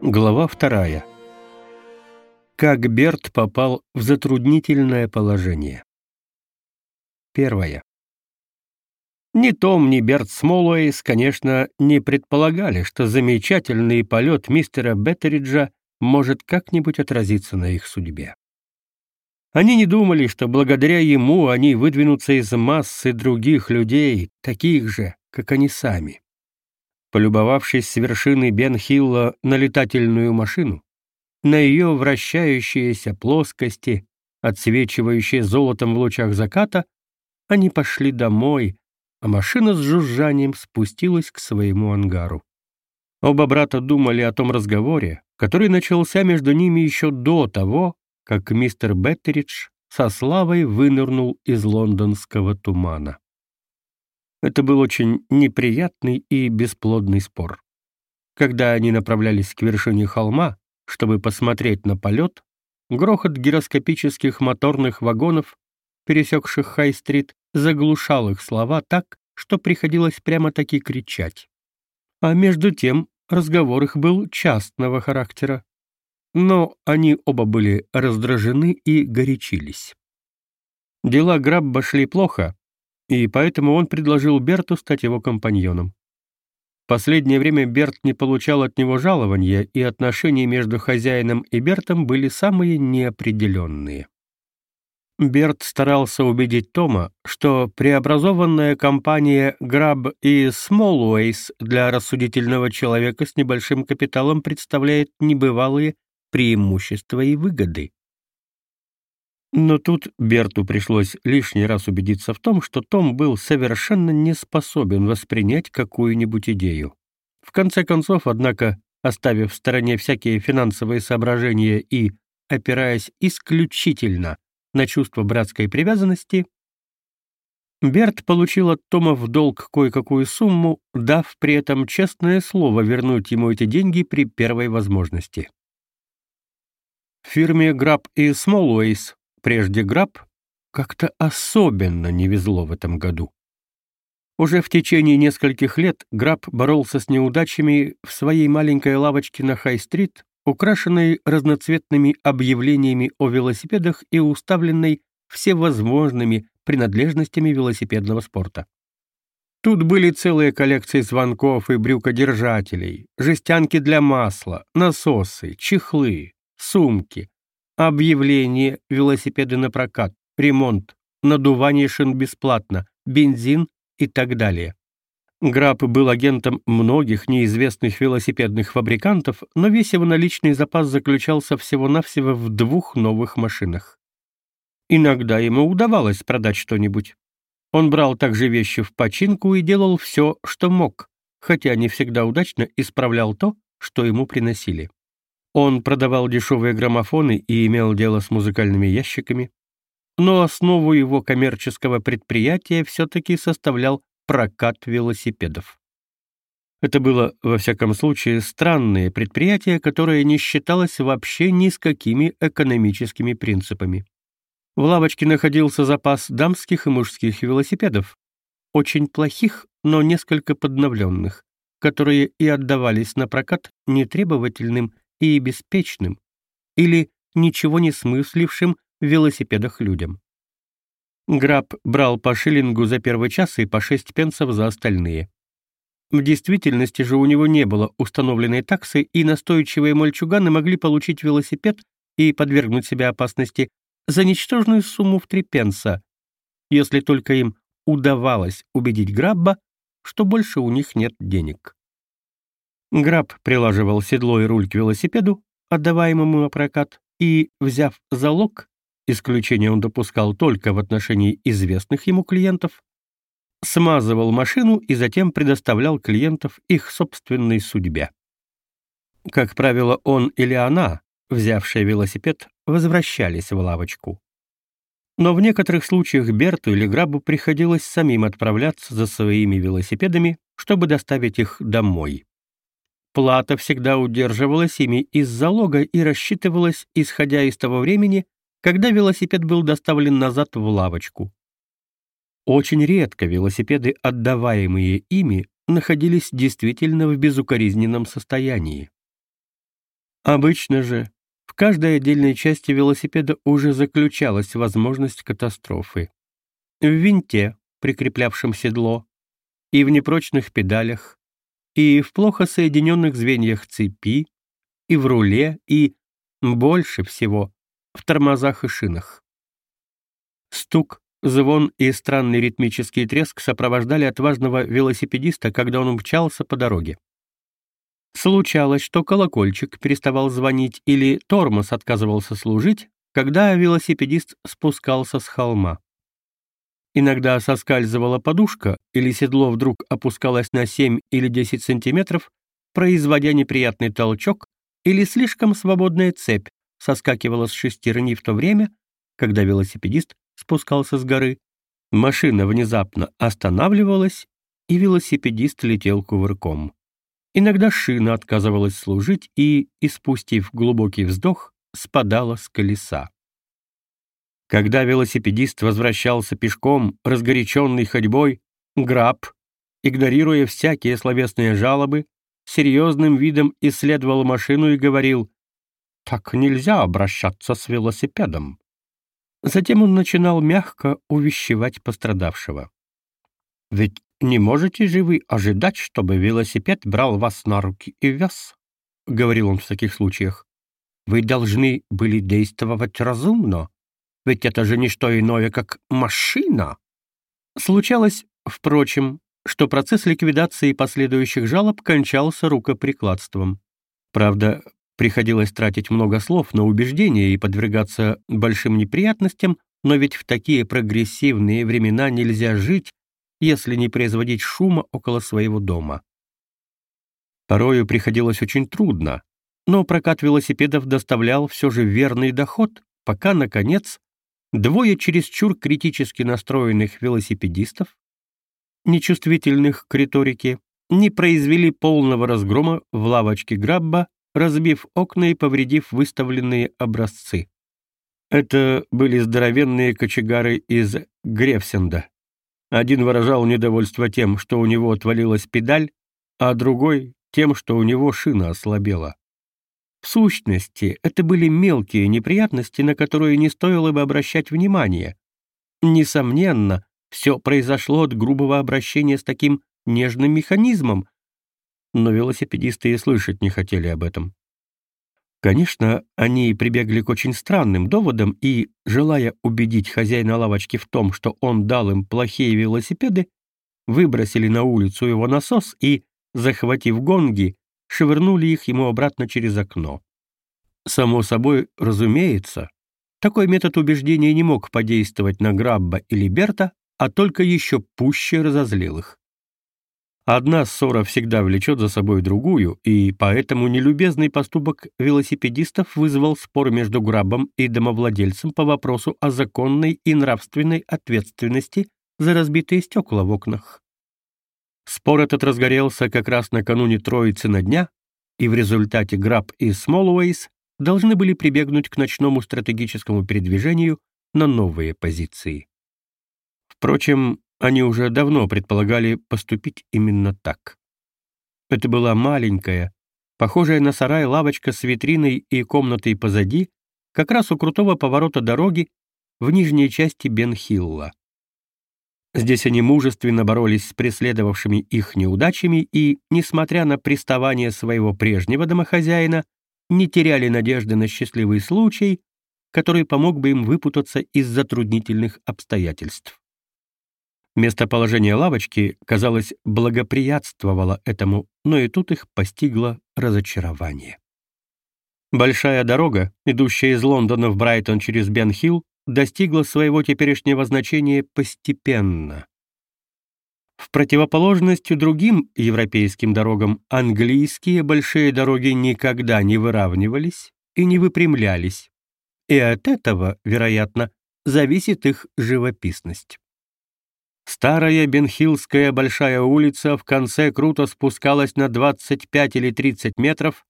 Глава вторая. Как Берт попал в затруднительное положение. Первое. Ни Том, ни Берт Смолуэйс, конечно, не предполагали, что замечательный полет мистера Беттериджа может как-нибудь отразиться на их судьбе. Они не думали, что благодаря ему они выдвинутся из массы других людей, таких же, как они сами. Полюбовавшись с вершины Бен-Хилла на летательную машину, на ее вращающиеся плоскости, отсвечивающие золотом в лучах заката, они пошли домой, а машина с жужжанием спустилась к своему ангару. Оба брата думали о том разговоре, который начался между ними еще до того, как мистер Беттеридж со славой вынырнул из лондонского тумана. Это был очень неприятный и бесплодный спор. Когда они направлялись к вершине холма, чтобы посмотреть на полет, грохот гироскопических моторных вагонов, пересекших Хай-стрит, заглушал их слова так, что приходилось прямо-таки кричать. А между тем разговор их был частного характера. Но они оба были раздражены и горячились. Дела Грабба шли плохо, и поэтому он предложил Берту стать его компаньоном. Последнее время Берт не получал от него жалования, и отношения между хозяином и Бертом были самые неопределенные. Берт старался убедить Тома, что преобразованная компания Grab и Smallways для рассудительного человека с небольшим капиталом представляет небывалые преимущества и выгоды. Но тут Берту пришлось лишний раз убедиться в том, что Том был совершенно не способен воспринять какую-нибудь идею. В конце концов, однако, оставив в стороне всякие финансовые соображения и опираясь исключительно на чувство братской привязанности, Берт получил от Тома в долг кое-какую сумму, дав при этом честное слово вернуть ему эти деньги при первой возможности. В фирме Граб и Смолуэйс Прежде Граб как-то особенно не везло в этом году. Уже в течение нескольких лет Граб боролся с неудачами в своей маленькой лавочке на Хай-стрит, украшенной разноцветными объявлениями о велосипедах и уставленной всевозможными принадлежностями велосипедного спорта. Тут были целые коллекции звонков и брюкодержателей, жестянки для масла, насосы, чехлы, сумки, Объявление, велосипеды на прокат, ремонт, надувание шин бесплатно, бензин и так далее. Граб был агентом многих неизвестных велосипедных фабрикантов, но весь его наличный запас заключался всего-навсего в двух новых машинах. Иногда ему удавалось продать что-нибудь. Он брал также вещи в починку и делал все, что мог, хотя не всегда удачно исправлял то, что ему приносили. Он продавал дешевые граммофоны и имел дело с музыкальными ящиками, но основу его коммерческого предприятия все-таки составлял прокат велосипедов. Это было, во всяком случае, странное предприятие, которое не считалось вообще ни с какими экономическими принципами. В лавочке находился запас дамских и мужских велосипедов, очень плохих, но несколько подновленных, которые и отдавались на прокат нетребовательным и беспечным или ничего не смыслившим в велосипедах людям. Граб брал по шиллингу за первый час и по шесть пенсов за остальные. В действительности же у него не было установленной таксы, и настойчивые мальчуганы могли получить велосипед и подвергнуть себя опасности за ничтожную сумму в три пенса, если только им удавалось убедить Грабба, что больше у них нет денег. Граб прилаживал седло и руль к велосипеду, отдаваемому на прокат, и, взяв залог, исключение он допускал только в отношении известных ему клиентов, смазывал машину и затем предоставлял клиентов их собственной судьбе. Как правило, он или она, взявшая велосипед, возвращались в лавочку. Но в некоторых случаях Берту или Грабу приходилось самим отправляться за своими велосипедами, чтобы доставить их домой. Плата всегда удерживалась ими из залога и рассчитывалась, исходя из того времени, когда велосипед был доставлен назад в лавочку. Очень редко велосипеды, отдаваемые ими, находились действительно в безукоризненном состоянии. Обычно же в каждой отдельной части велосипеда уже заключалась возможность катастрофы. В винте, прикреплявшем седло, и в непрочных педалях, и в плохо соединенных звеньях цепи, и в руле, и, больше всего, в тормозах и шинах. Стук, звон и странный ритмический треск сопровождали отважного велосипедиста, когда он мчался по дороге. Случалось, что колокольчик переставал звонить или тормоз отказывался служить, когда велосипедист спускался с холма. Иногда соскальзывала подушка, или седло вдруг опускалось на 7 или 10 сантиметров, производя неприятный толчок, или слишком свободная цепь соскакивала с шестерни в то время, когда велосипедист спускался с горы, машина внезапно останавливалась, и велосипедист летел кувырком. Иногда шина отказывалась служить и, испустив глубокий вздох, спадала с колеса. Когда велосипедист возвращался пешком, разгоряченный ходьбой, Граб, игнорируя всякие словесные жалобы, серьезным видом исследовал машину и говорил «Так нельзя обращаться с велосипедом». Затем он начинал мягко увещевать пострадавшего. «Ведь не можете же вы ожидать, чтобы велосипед брал вас на руки и вез?» — говорил он в таких случаях. «Вы должны были действовать разумно, ведь это же не что иное, как машина. Случалось, впрочем, что процесс ликвидации последующих жалоб кончался рукоприкладством. Правда, приходилось тратить много слов на убеждения и подвергаться большим неприятностям, но ведь в такие прогрессивные времена нельзя жить, если не производить шума около своего дома. Порою приходилось очень трудно, но прокат велосипедов доставлял все же верный доход, пока, наконец, двое чересчур критически настроенных велосипедистов, нечувствительных к риторике, не произвели полного разгрома в лавочке Грабба, разбив окна и повредив выставленные образцы. Это были здоровенные кочегары из Грефсенда. Один выражал недовольство тем, что у него отвалилась педаль, а другой — тем, что у него шина ослабела. В сущности, это были мелкие неприятности, на которые не стоило бы обращать внимание. Несомненно, все произошло от грубого обращения с таким нежным механизмом, но велосипедисты и слышать не хотели об этом. Конечно, они прибегли к очень странным доводам и, желая убедить хозяина лавочки в том, что он дал им плохие велосипеды, выбросили на улицу его насос и, захватив гонги, швырнули их ему обратно через окно. Само собой, разумеется, такой метод убеждения не мог подействовать на Грабба или Берта, а только еще пуще разозлил их. Одна ссора всегда влечет за собой другую, и поэтому нелюбезный поступок велосипедистов вызвал спор между Грабом и домовладельцем по вопросу о законной и нравственной ответственности за разбитые стекла в окнах. Спор этот разгорелся как раз накануне Троицы на дня, и в результате Граб и Смолуэйс должны были прибегнуть к ночному стратегическому передвижению на новые позиции. Впрочем, они уже давно предполагали поступить именно так. Это была маленькая, похожая на сарай лавочка с витриной и комнатой позади, как раз у крутого поворота дороги в нижней части Бенхилла. Здесь они мужественно боролись с преследовавшими их неудачами и, несмотря на приставание своего прежнего домохозяина, не теряли надежды на счастливый случай, который помог бы им выпутаться из затруднительных обстоятельств. Местоположение лавочки, казалось, благоприятствовало этому, но и тут их постигло разочарование. Большая дорога, идущая из Лондона в Брайтон через Бен-Хилл, достигла своего теперешнего значения постепенно. В противоположность другим европейским дорогам, английские большие дороги никогда не выравнивались и не выпрямлялись, и от этого, вероятно, зависит их живописность. Старая Бенхиллская большая улица в конце круто спускалась на 25 или 30 метров,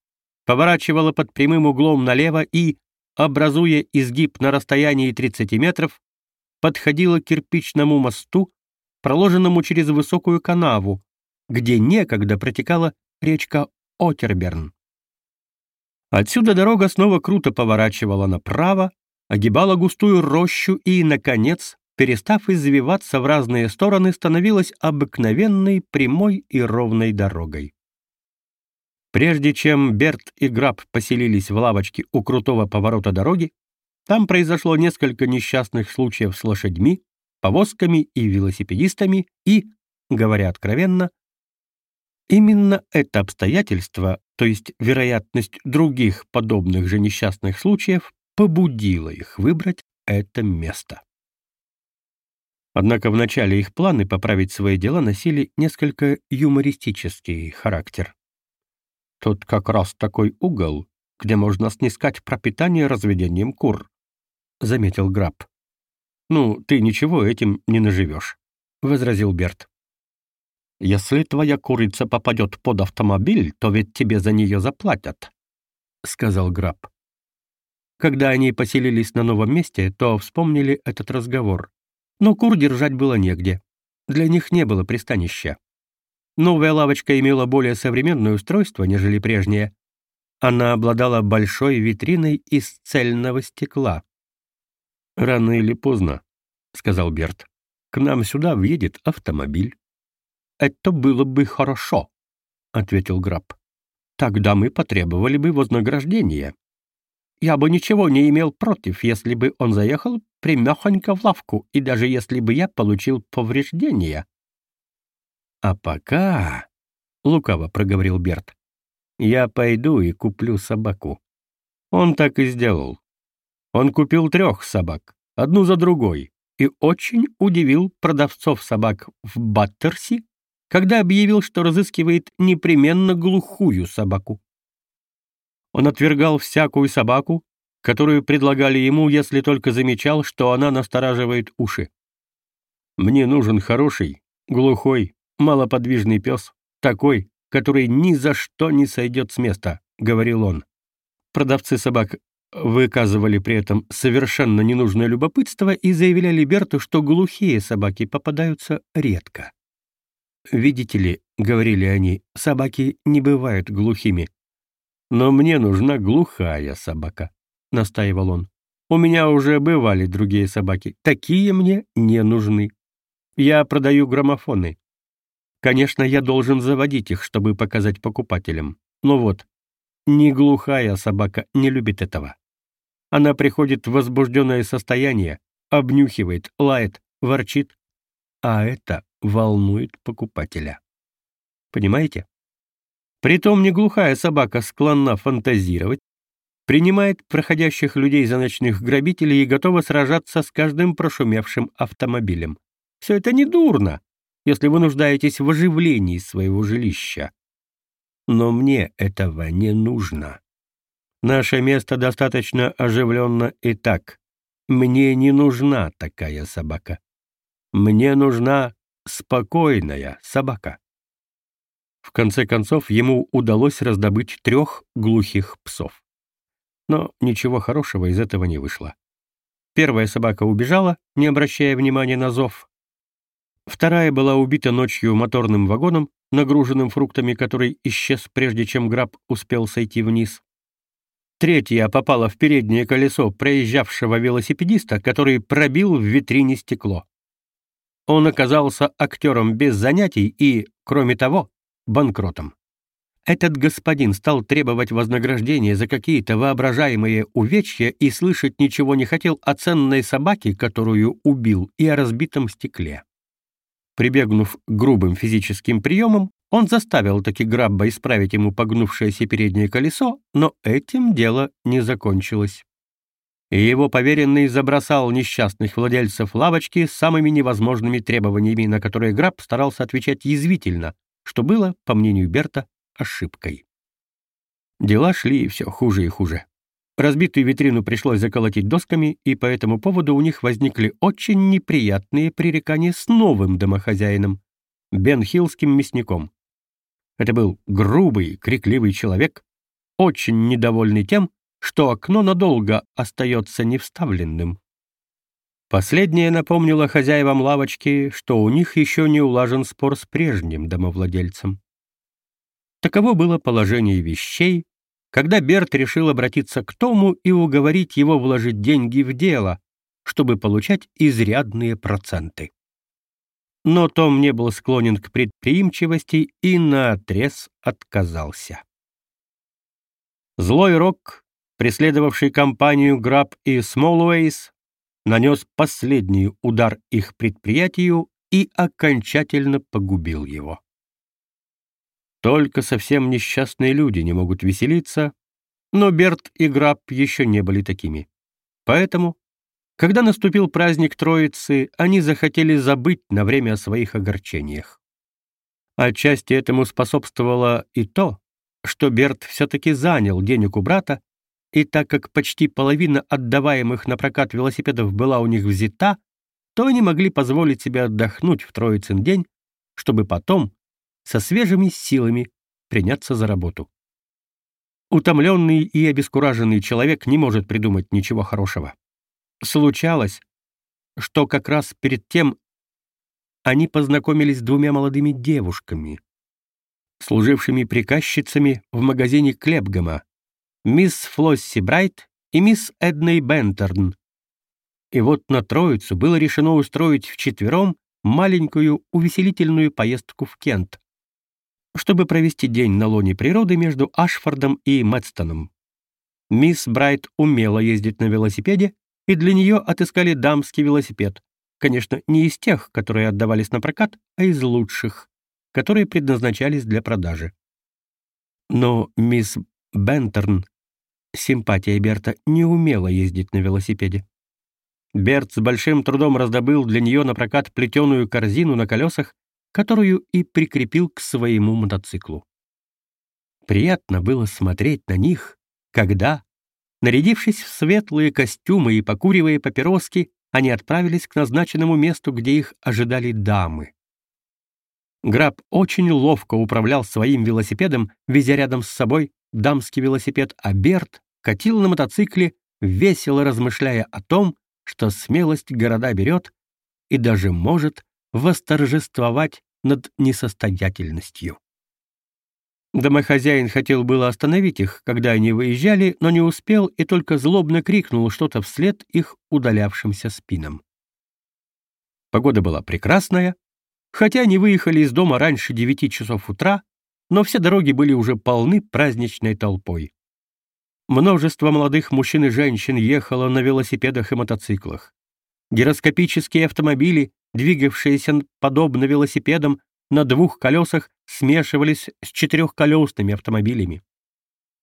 поворачивала под прямым углом налево и, образуя изгиб на расстоянии 30 метров, подходила к кирпичному мосту, проложенному через высокую канаву, где некогда протекала речка Отерберн. Отсюда дорога снова круто поворачивала направо, огибала густую рощу и, наконец, перестав извиваться в разные стороны, становилась обыкновенной прямой и ровной дорогой. Прежде чем Берт и Граб поселились в лавочке у крутого поворота дороги, там произошло несколько несчастных случаев с лошадьми, повозками и велосипедистами, и, говоря откровенно, именно это обстоятельство, то есть вероятность других подобных же несчастных случаев, побудило их выбрать это место. Однако вначале их планы поправить свои дела носили несколько юмористический характер. Тут как раз такой угол, где можно снискать пропитание разведением кур, — заметил Граб. «Ну, ты ничего этим не наживешь», — возразил Берт. «Если твоя курица попадет под автомобиль, то ведь тебе за нее заплатят», — сказал Граб. Когда они поселились на новом месте, то вспомнили этот разговор. Но кур держать было негде. Для них не было пристанища. Новая лавочка имела более современное устройство, нежели прежняя. Она обладала большой витриной из цельного стекла. «Рано или поздно», — сказал Берт, — «к нам сюда въедет автомобиль». «Это было бы хорошо», — ответил Граб. «Тогда мы потребовали бы вознаграждения. Я бы ничего не имел против, если бы он заехал примехонько в лавку, и даже если бы я получил повреждения». «А пока», — лукаво проговорил Берт, — «я пойду и куплю собаку». Он так и сделал. Он купил трех собак, одну за другой, и очень удивил продавцов собак в Баттерси, когда объявил, что разыскивает непременно глухую собаку. Он отвергал всякую собаку, которую предлагали ему, если только замечал, что она настораживает уши. «Мне нужен хороший, глухой, малоподвижный пес, такой, который ни за что не сойдет с места», — говорил он. Продавцы собак выказывали при этом совершенно ненужное любопытство и заявляли Берту, что глухие собаки попадаются редко. «Видите ли», — говорили они, — «собаки не бывают глухими». «Но мне нужна глухая собака», — настаивал он. «У меня уже бывали другие собаки. Такие мне не нужны. Я продаю граммофоны. Конечно, я должен заводить их, чтобы показать покупателям. Но вот, ни глухая собака не любит этого. Она приходит в возбужденное состояние, обнюхивает, лает, ворчит, а это волнует покупателя. Понимаете? Притом не глухая собака склонна фантазировать, принимает проходящих людей за ночных грабителей и готова сражаться с каждым прошумевшим автомобилем. Все это не дурно, если вы нуждаетесь в оживлении своего жилища. Но мне этого не нужно. Наше место достаточно оживленно и так. Мне не нужна такая собака. Мне нужна спокойная собака. В конце концов, ему удалось раздобыть трех глухих псов. Но ничего хорошего из этого не вышло. Первая собака убежала, не обращая внимания на зов. Вторая была убита ночью моторным вагоном, нагруженным фруктами, который исчез, прежде чем граб успел сойти вниз. Третья попала в переднее колесо проезжавшего велосипедиста, который пробил в витрине стекло. Он оказался актером без занятий и, кроме того, банкротом. Этот господин стал требовать вознаграждения за какие-то воображаемые увечья и слышать ничего не хотел о ценной собаке, которую убил, и о разбитом стекле. Прибегнув к грубым физическим приемам, он заставил таки Грабба исправить ему погнувшееся переднее колесо, но этим дело не закончилось. И его поверенный забросал несчастных владельцев лавочки самыми невозможными требованиями, на которые Граб старался отвечать язвительно, что было, по мнению Берта, ошибкой. Дела шли все хуже и хуже. Разбитую витрину пришлось заколотить досками, и по этому поводу у них возникли очень неприятные пререкания с новым домохозяином, Бенхиллским мясником. Это был грубый, крикливый человек, очень недовольный тем, что окно надолго остается невставленным. Последнее напомнило хозяевам лавочки, что у них еще не улажен спор с прежним домовладельцем. Таково было положение вещей, когда Берт решил обратиться к Тому и уговорить его вложить деньги в дело, чтобы получать изрядные проценты. Но Том не был склонен к предприимчивости и наотрез отказался. Злой Рок, преследовавший компанию Граб и Смолуэйс, нанес последний удар их предприятию и окончательно погубил его. Только совсем несчастные люди не могут веселиться, но Берт и Граб еще не были такими. Поэтому, когда наступил праздник Троицы, они захотели забыть на время о своих огорчениях. Отчасти этому способствовало и то, что Берт все-таки занял денег у брата, и так как почти половина отдаваемых на прокат велосипедов была у них взята, то они могли позволить себе отдохнуть в Троицын день, чтобы потом, со свежими силами, приняться за работу. Утомленный и обескураженный человек не может придумать ничего хорошего. Случалось, что как раз перед тем они познакомились с двумя молодыми девушками, служившими приказчицами в магазине Клепгама, мисс Флосси Брайт и мисс Эдней Бентерн, и вот на Троицу было решено устроить вчетвером маленькую увеселительную поездку в Кент, чтобы провести день на лоне природы между Ашфордом и Мэтстоном. Мисс Брайт умела ездить на велосипеде, и для нее отыскали дамский велосипед. Конечно, не из тех, которые отдавались на прокат, а из лучших, которые предназначались для продажи. Но мисс Бентерн, симпатия Берта, не умела ездить на велосипеде. Берт с большим трудом раздобыл для нее на прокат плетеную корзину на колесах, которую и прикрепил к своему мотоциклу. Приятно было смотреть на них, когда, нарядившись в светлые костюмы и покуривая папироски, они отправились к назначенному месту, где их ожидали дамы. Граб очень ловко управлял своим велосипедом, везя рядом с собой дамский велосипед, а Берт катил на мотоцикле, весело размышляя о том, что смелость города берет и даже может восторжествовать над несостоятельностью. Домохозяин хотел было остановить их, когда они выезжали, но не успел и только злобно крикнул что-то вслед их удалявшимся спинам. Погода была прекрасная, хотя они выехали из дома раньше девяти часов утра, но все дороги были уже полны праздничной толпой. Множество молодых мужчин и женщин ехало на велосипедах и мотоциклах. Гироскопические автомобили, двигавшиеся подобно велосипедам на двух колесах, смешивались с четырехколесными автомобилями.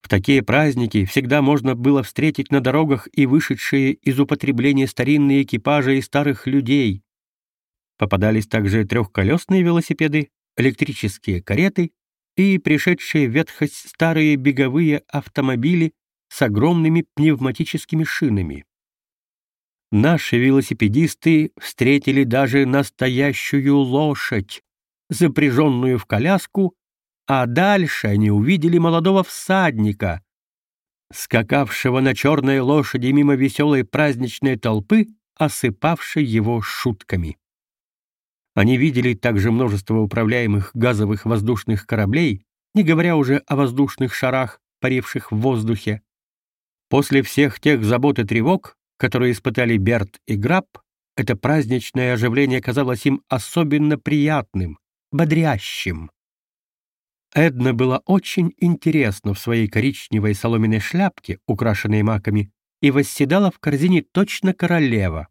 В такие праздники всегда можно было встретить на дорогах и вышедшие из употребления старинные экипажи и старых людей. Попадались также трехколесные велосипеды, электрические кареты и пришедшие в ветхость старые беговые автомобили с огромными пневматическими шинами. Наши велосипедисты встретили даже настоящую лошадь, запряженную в коляску, а дальше они увидели молодого всадника, скакавшего на черной лошади мимо веселой праздничной толпы, осыпавшей его шутками. Они видели также множество управляемых газовых воздушных кораблей, не говоря уже о воздушных шарах, паривших в воздухе, После всех тех забот и тревог, которые испытали Берт и Граб, это праздничное оживление казалось им особенно приятным, бодрящим. Эдна была очень интересна в своей коричневой соломенной шляпке, украшенной маками, и восседала в корзине точно королева.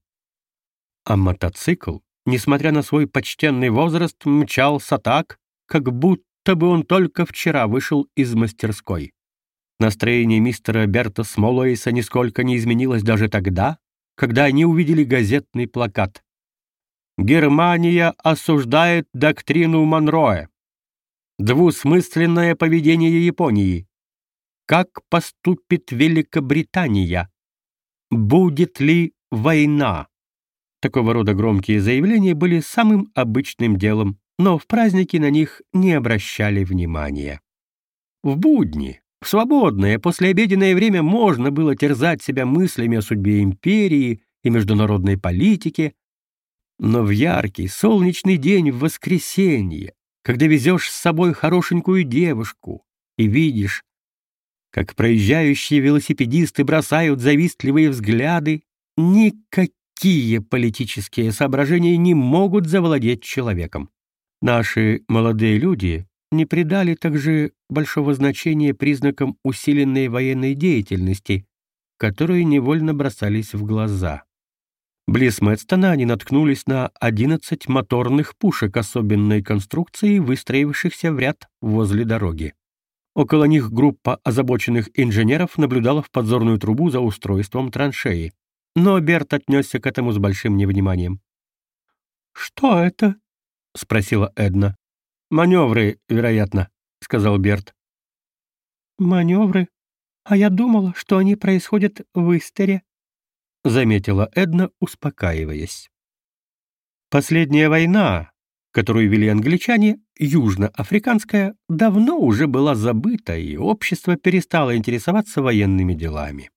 А мотоцикл, несмотря на свой почтенный возраст, мчался так, как будто бы он только вчера вышел из мастерской. Настроение мистера Берта Смолуэйса нисколько не изменилось даже тогда, когда они увидели газетный плакат. «Германия осуждает доктрину Монроя. Двусмысленное поведение Японии. Как поступит Великобритания? Будет ли война?» Такого рода громкие заявления были самым обычным делом, но в праздники на них не обращали внимания. В будни в свободное послеобеденное время можно было терзать себя мыслями о судьбе империи и международной политике, но в яркий солнечный день в воскресенье, когда везешь с собой хорошенькую девушку и видишь, как проезжающие велосипедисты бросают завистливые взгляды, никакие политические соображения не могут завладеть человеком. Наши молодые люди не придали также большого значения признакам усиленной военной деятельности, которые невольно бросались в глаза. Близ Мэтстона они наткнулись на 11 моторных пушек особенной конструкции, выстроившихся в ряд возле дороги. Около них группа озабоченных инженеров наблюдала в подзорную трубу за устройством траншеи. Но Берт отнесся к этому с большим невниманием. «Что это?» — спросила Эдна. «Маневры, вероятно», — сказал Берт. «Маневры? А я думала, что они происходят в Истере», — заметила Эдна, успокаиваясь. Последняя война, которую вели англичане, южноафриканская, давно уже была забыта, и общество перестало интересоваться военными делами.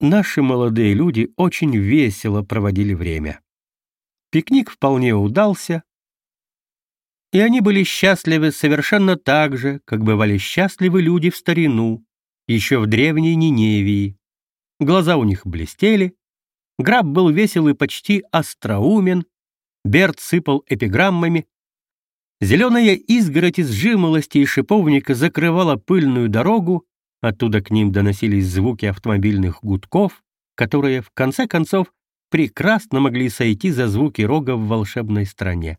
Наши молодые люди очень весело проводили время. Пикник вполне удался, и они были счастливы совершенно так же, как бывали счастливы люди в старину, еще в древней Ниневии. Глаза у них блестели, Граб был весел и почти остроумен, Берт сыпал эпиграммами. Зеленая изгородь из жимолости и шиповника закрывала пыльную дорогу, оттуда к ним доносились звуки автомобильных гудков, которые, в конце концов, прекрасно могли сойти за звуки рога в волшебной стране.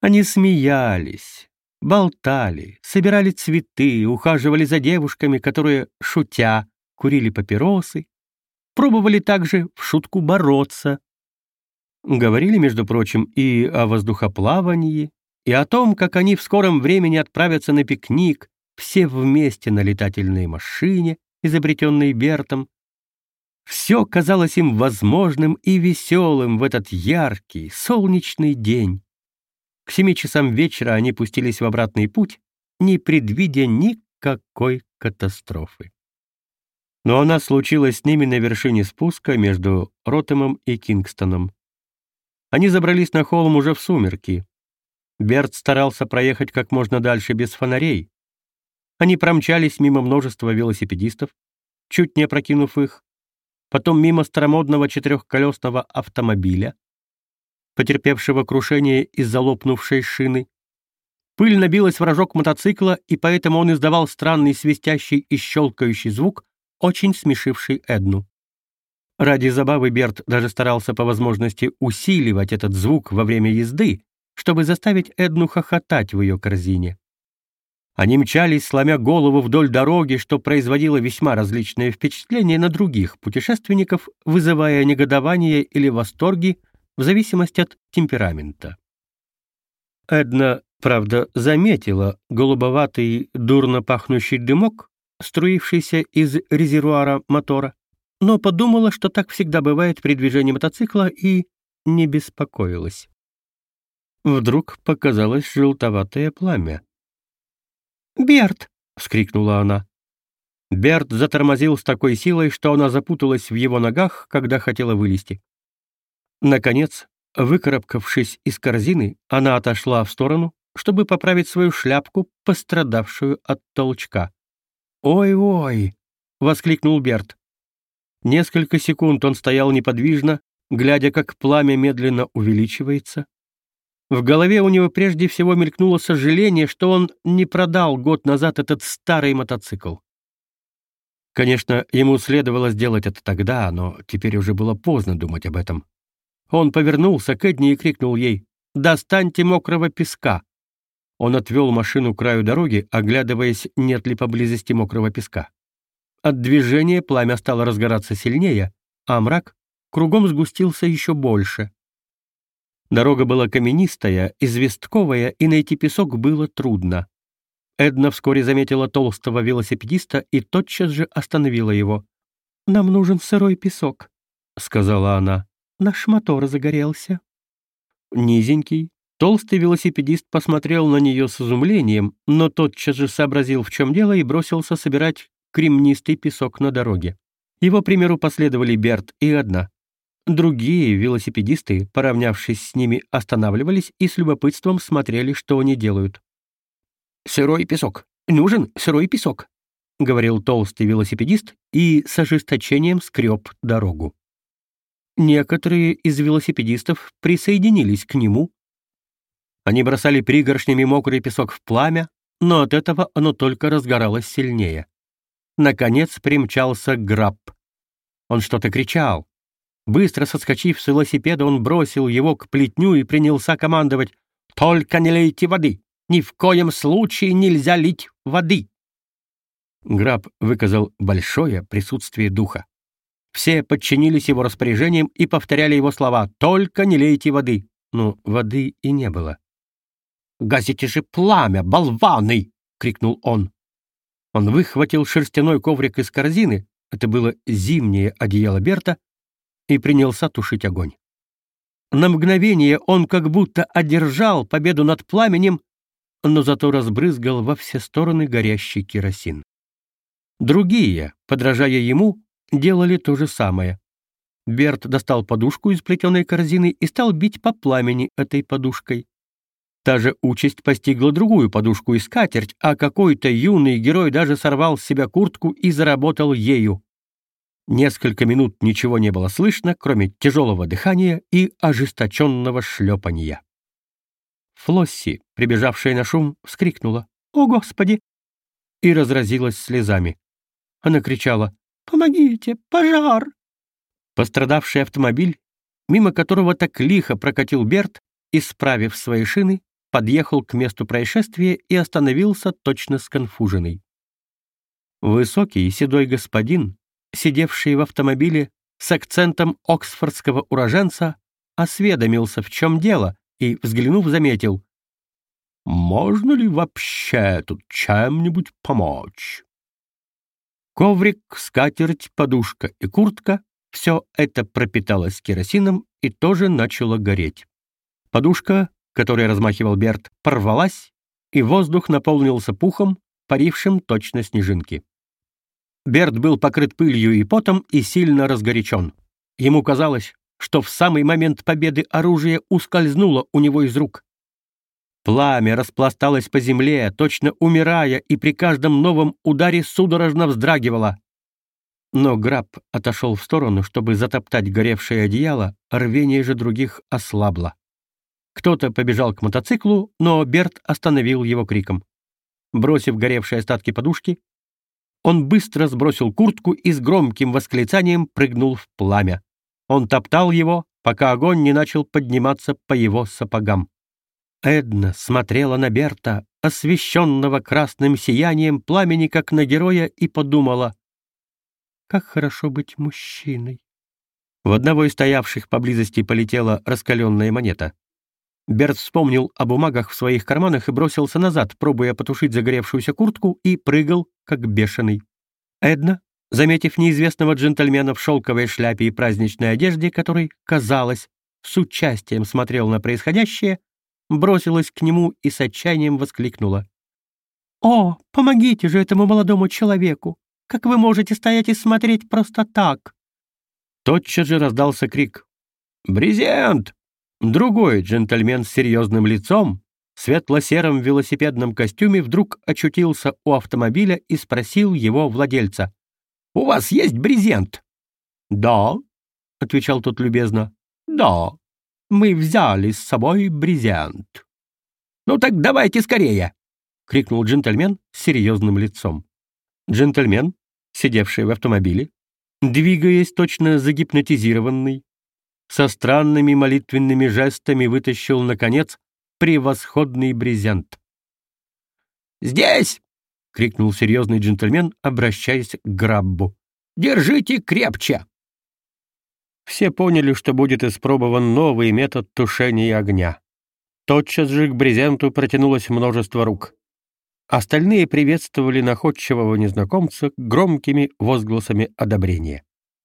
Они смеялись, болтали, собирали цветы, ухаживали за девушками, которые, шутя, курили папиросы, пробовали также в шутку бороться, Говорили, между прочим, и о воздухоплавании, и о том, как они в скором времени отправятся на пикник, все вместе на летательной машине, изобретенной Бертом. Все казалось им возможным и веселым в этот яркий, солнечный день. К семи часам вечера они пустились в обратный путь, не предвидя никакой катастрофы. Но она случилась с ними на вершине спуска между Ротемом и Кингстоном. Они забрались на холм уже в сумерки. Берт старался проехать как можно дальше без фонарей. Они промчались мимо множества велосипедистов, чуть не опрокинув их, потом мимо старомодного четырехколесного автомобиля, потерпевшего крушение из-за лопнувшей шины. Пыль набилась в рожок мотоцикла, и поэтому он издавал странный свистящий и щелкающий звук, очень смешивший Эдну. Ради забавы Берт даже старался по возможности усиливать этот звук во время езды, чтобы заставить Эдну хохотать в ее корзине. Они мчались, сломя голову вдоль дороги, что производило весьма различные впечатления на других путешественников, вызывая негодование или восторги в зависимости от темперамента. Эдна, правда, заметила голубоватый, дурно пахнущий дымок, струившийся из резервуара мотора, но подумала, что так всегда бывает при движении мотоцикла, и не беспокоилась. Вдруг показалось желтоватое пламя. «Берт!» — вскрикнула она. Берт затормозил с такой силой, что она запуталась в его ногах, когда хотела вылезти. Наконец, выкарабкавшись из корзины, она отошла в сторону, чтобы поправить свою шляпку, пострадавшую от толчка. «Ой-ой!» — воскликнул Берт. Несколько секунд он стоял неподвижно, глядя, как пламя медленно увеличивается. В голове у него прежде всего мелькнуло сожаление, что он не продал год назад этот старый мотоцикл. Конечно, ему следовало сделать это тогда, но теперь уже было поздно думать об этом. Он повернулся к Эдне и крикнул ей «Достаньте мокрого песка!». Он отвел машину к краю дороги, оглядываясь, нет ли поблизости мокрого песка. От движения пламя стало разгораться сильнее, а мрак кругом сгустился еще больше. Дорога была каменистая, известковая, и найти песок было трудно. Эдна вскоре заметила толстого велосипедиста и тотчас же остановила его. «Нам нужен сырой песок», — сказала она. «Наш мотор загорелся». Низенький, толстый велосипедист посмотрел на нее с изумлением, но тотчас же сообразил, в чем дело, и бросился собирать кремнистый песок на дороге. Его примеру последовали Берт и одна. Другие велосипедисты, поравнявшись с ними, останавливались и с любопытством смотрели, что они делают. «Сырой песок! Нужен сырой песок!» — говорил толстый велосипедист и с ожесточением скреб дорогу. Некоторые из велосипедистов присоединились к нему. Они бросали пригоршнями мокрый песок в пламя, но от этого оно только разгоралось сильнее. Наконец примчался Граб. Он что-то кричал. Быстро соскочив с велосипеда, он бросил его к плетню и принялся командовать «Только не лейте воды! Ни в коем случае нельзя лить воды!» Граб выказал большое присутствие духа. Все подчинились его распоряжениям и повторяли его слова «Только не лейте воды!» Но воды и не было. «Гасите же пламя, болваны!» — крикнул он. Он выхватил шерстяной коврик из корзины, это было зимнее одеяло Берта, и принялся тушить огонь. На мгновение он как будто одержал победу над пламенем, но зато разбрызгал во все стороны горящий керосин. Другие, подражая ему, делали то же самое. Берт достал подушку из плетеной корзины и стал бить по пламени этой подушкой. Та же участь постигла другую подушку и скатерть, а какой-то юный герой даже сорвал с себя куртку и заработал ею. Несколько минут ничего не было слышно, кроме тяжелого дыхания и ожесточенного шлепанья. Флосси, прибежавшая на шум, вскрикнула «О, Господи!» и разразилась слезами. Она кричала «Помогите! Пожар!» Пострадавший автомобиль, мимо которого так лихо прокатил Берт, исправив свои шины, подъехал к месту происшествия и остановился точно сконфуженный. Высокий седой господин, сидевший в автомобиле с акцентом оксфордского уроженца, осведомился, в чем дело, и, взглянув, заметил. «Можно ли вообще тут чем-нибудь помочь?» Коврик, скатерть, подушка и куртка — все это пропиталось керосином и тоже начало гореть. Подушка, которой размахивал Берт, порвалась, и воздух наполнился пухом, парившим точно снежинки. Берт был покрыт пылью и потом и сильно разгорячен. Ему казалось, что в самый момент победы оружие ускользнуло у него из рук. Пламя распласталось по земле, точно умирая, и при каждом новом ударе судорожно вздрагивало. Но Граб отошел в сторону, чтобы затоптать горевшее одеяло, рвение же других ослабло. Кто-то побежал к мотоциклу, но Берт остановил его криком. Бросив горевшие остатки подушки, он быстро сбросил куртку и с громким восклицанием прыгнул в пламя. Он топтал его, пока огонь не начал подниматься по его сапогам. Эдна смотрела на Берта, освещенного красным сиянием пламени, как на героя, и подумала, «Как хорошо быть мужчиной!» В одного из стоявших поблизости полетела раскаленная монета. Берт вспомнил о бумагах в своих карманах и бросился назад, пробуя потушить загоревшуюся куртку, и прыгал, как бешеный. Эдна, заметив неизвестного джентльмена в шелковой шляпе и праздничной одежде, который, казалось, с участием смотрел на происходящее, бросилась к нему и с отчаянием воскликнула. «О, помогите же этому молодому человеку! Как вы можете стоять и смотреть просто так?» Тотчас же раздался крик. «Брезент!» Другой джентльмен с серьезным лицом, в светло-сером велосипедном костюме, вдруг очутился у автомобиля и спросил его владельца. «У вас есть брезент?» «Да», — отвечал тот любезно. «Да, мы взяли с собой брезент». «Ну так давайте скорее!» — крикнул джентльмен с серьезным лицом. Джентльмен, сидевший в автомобиле, двигаясь точно загипнотизированный, со странными молитвенными жестами вытащил, наконец, превосходный брезент. «Здесь!» — крикнул серьезный джентльмен, обращаясь к Граббу. «Держите крепче!» Все поняли, что будет испробован новый метод тушения огня. Тотчас же к брезенту протянулось множество рук. Остальные приветствовали находчивого незнакомца громкими возгласами одобрения.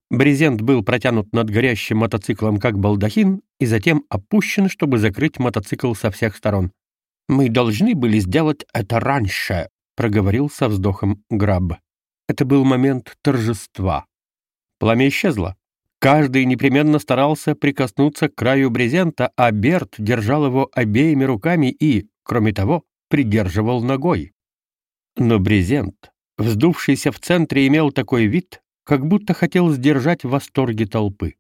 Брезент был протянут над горящим мотоциклом как балдахин и затем опущен, чтобы закрыть мотоцикл со всех сторон. «Мы должны были сделать это раньше», — проговорил со вздохом Граб. Это был момент торжества. Пламя исчезло. Каждый непременно старался прикоснуться к краю брезента, а Берт держал его обеими руками и, кроме того, придерживал ногой. Но брезент, вздувшийся в центре, имел такой вид, как будто хотел сдержать в восторге толпы.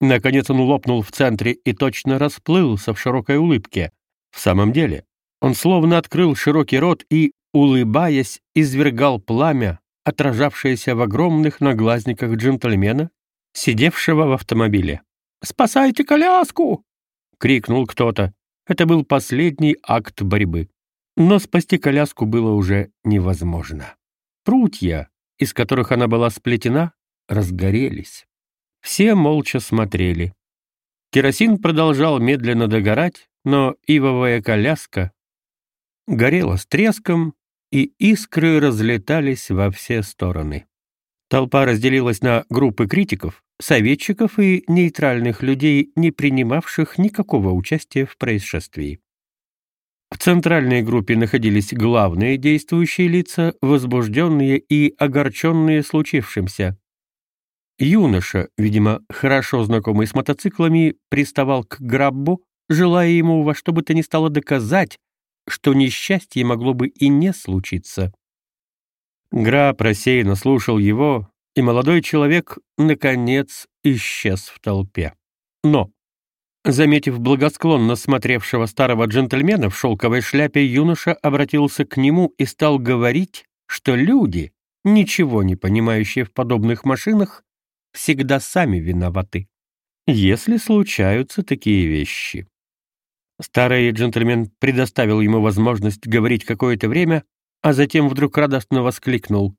Наконец он лопнул в центре и точно расплылся в широкой улыбке. В самом деле, он словно открыл широкий рот и, улыбаясь, извергал пламя, отражавшееся в огромных наглазниках джентльмена, сидевшего в автомобиле. «Спасайте коляску!» — крикнул кто-то. Это был последний акт борьбы. Но спасти коляску было уже невозможно. Прутья, из которых она была сплетена, разгорелись. Все молча смотрели. Керосин продолжал медленно догорать, но ивовая коляска горела с треском, и искры разлетались во все стороны. Толпа разделилась на группы критиков, советчиков и нейтральных людей, не принимавших никакого участия в происшествии. В центральной группе находились главные действующие лица, возбужденные и огорченные случившимся. Юноша, видимо, хорошо знакомый с мотоциклами, приставал к Граббу, желая ему во что бы то ни стало доказать, что несчастье могло бы и не случиться. Граб рассеянно слушал его, и молодой человек, наконец, исчез в толпе. Но, заметив благосклонно смотревшего старого джентльмена в шелковой шляпе, юноша обратился к нему и стал говорить, что люди, ничего не понимающие в подобных машинах, всегда сами виноваты, если случаются такие вещи. Старый джентльмен предоставил ему возможность говорить какое-то время, а затем вдруг радостно воскликнул.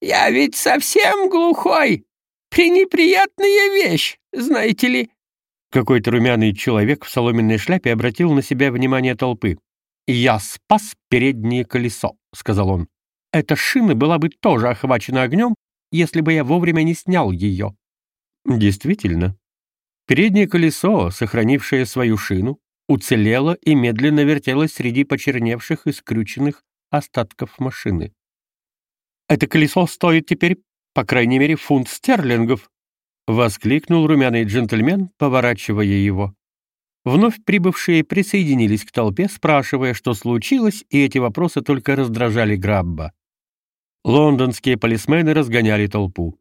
«Я ведь совсем глухой! Пренеприятная вещь, знаете ли!» Какой-то румяный человек в соломенной шляпе обратил на себя внимание толпы. «Я спас переднее колесо», — сказал он. «Эта шина была бы тоже охвачена огнем, если бы я вовремя не снял ее». Действительно, переднее колесо, сохранившее свою шину, уцелело и медленно вертелось среди почерневших и скрюченных остатков машины. «Это колесо стоит теперь, по крайней мере, фунт стерлингов», — воскликнул румяный джентльмен, поворачивая его. Вновь прибывшие присоединились к толпе, спрашивая, что случилось, и эти вопросы только раздражали Грабба. Лондонские полисмены разгоняли толпу.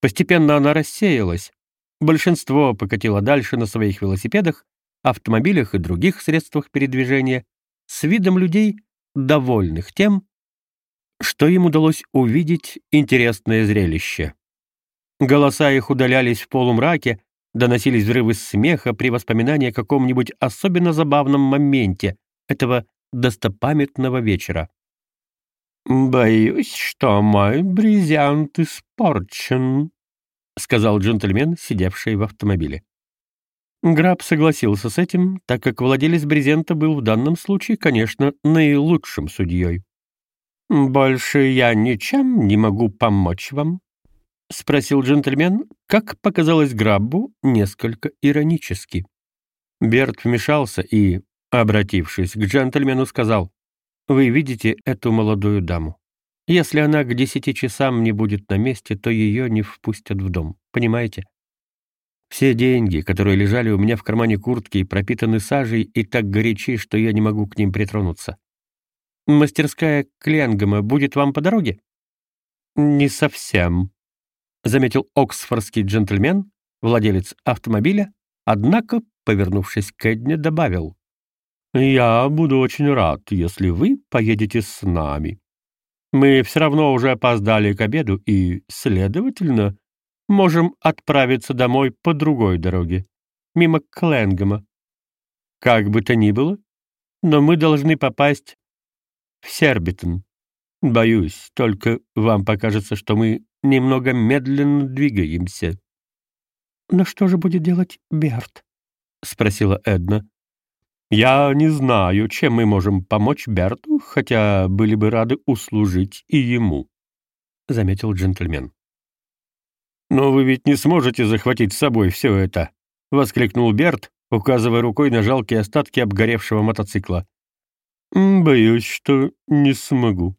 Постепенно она рассеялась. Большинство покатило дальше на своих велосипедах, автомобилях и других средствах передвижения с видом людей, довольных тем, что им удалось увидеть интересное зрелище. Голоса их удалялись в полумраке, доносились взрывы смеха при воспоминании о каком-нибудь особенно забавном моменте этого достопамятного вечера. «Боюсь, что мой брезент испорчен», — сказал джентльмен, сидевший в автомобиле. Граб согласился с этим, так как владелец брезента был в данном случае, конечно, наилучшим судьей. «Больше я ничем не могу помочь вам?» — спросил джентльмен, как показалось Граббу, несколько иронически. Берт вмешался и, обратившись к джентльмену, сказал, «Вы видите эту молодую даму? Если она к десяти часам не будет на месте, то ее не впустят в дом, понимаете? Все деньги, которые лежали у меня в кармане куртки, пропитаны сажей и так горячи, что я не могу к ним притронуться. Мастерская Кленгама будет вам по дороге? Не совсем, заметил оксфордский джентльмен, владелец автомобиля, однако, повернувшись к Эдне, добавил: "Я буду очень рад, если вы поедете с нами. Мы все равно уже опоздали к обеду и, следовательно, можем отправиться домой по другой дороге, мимо Кленгема. Как бы то ни было, но мы должны попасть в Сербитон. Боюсь, только вам покажется, что мы немного медленно двигаемся. «Но что же будет делать Берт?» — спросила Эдна. «Я не знаю, чем мы можем помочь Берту, хотя были бы рады услужить и ему», — заметил джентльмен. «Но вы ведь не сможете захватить с собой все это!» — воскликнул Берт, указывая рукой на жалкие остатки обгоревшего мотоцикла. «Боюсь, что не смогу.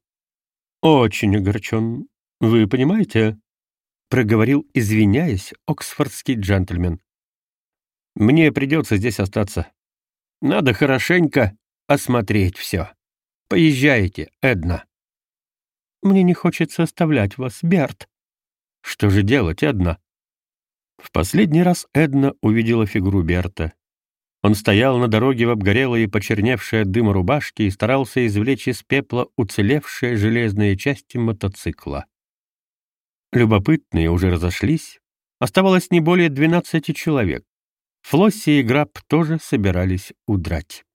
Очень огорчен. Вы понимаете?» — проговорил, извиняясь, оксфордский джентльмен. «Мне придется здесь остаться. Надо хорошенько осмотреть все. Поезжайте, Эдна». Мне не хочется оставлять вас, Берт». «Что же делать, Эдна?» В последний раз Эдна увидела фигуру Берта. Он стоял на дороге в обгорелой и почерневшей от дыма рубашке и старался извлечь из пепла уцелевшие железные части мотоцикла. Любопытные уже разошлись. Оставалось не более двенадцати человек. Флосси и Граб тоже собирались удрать.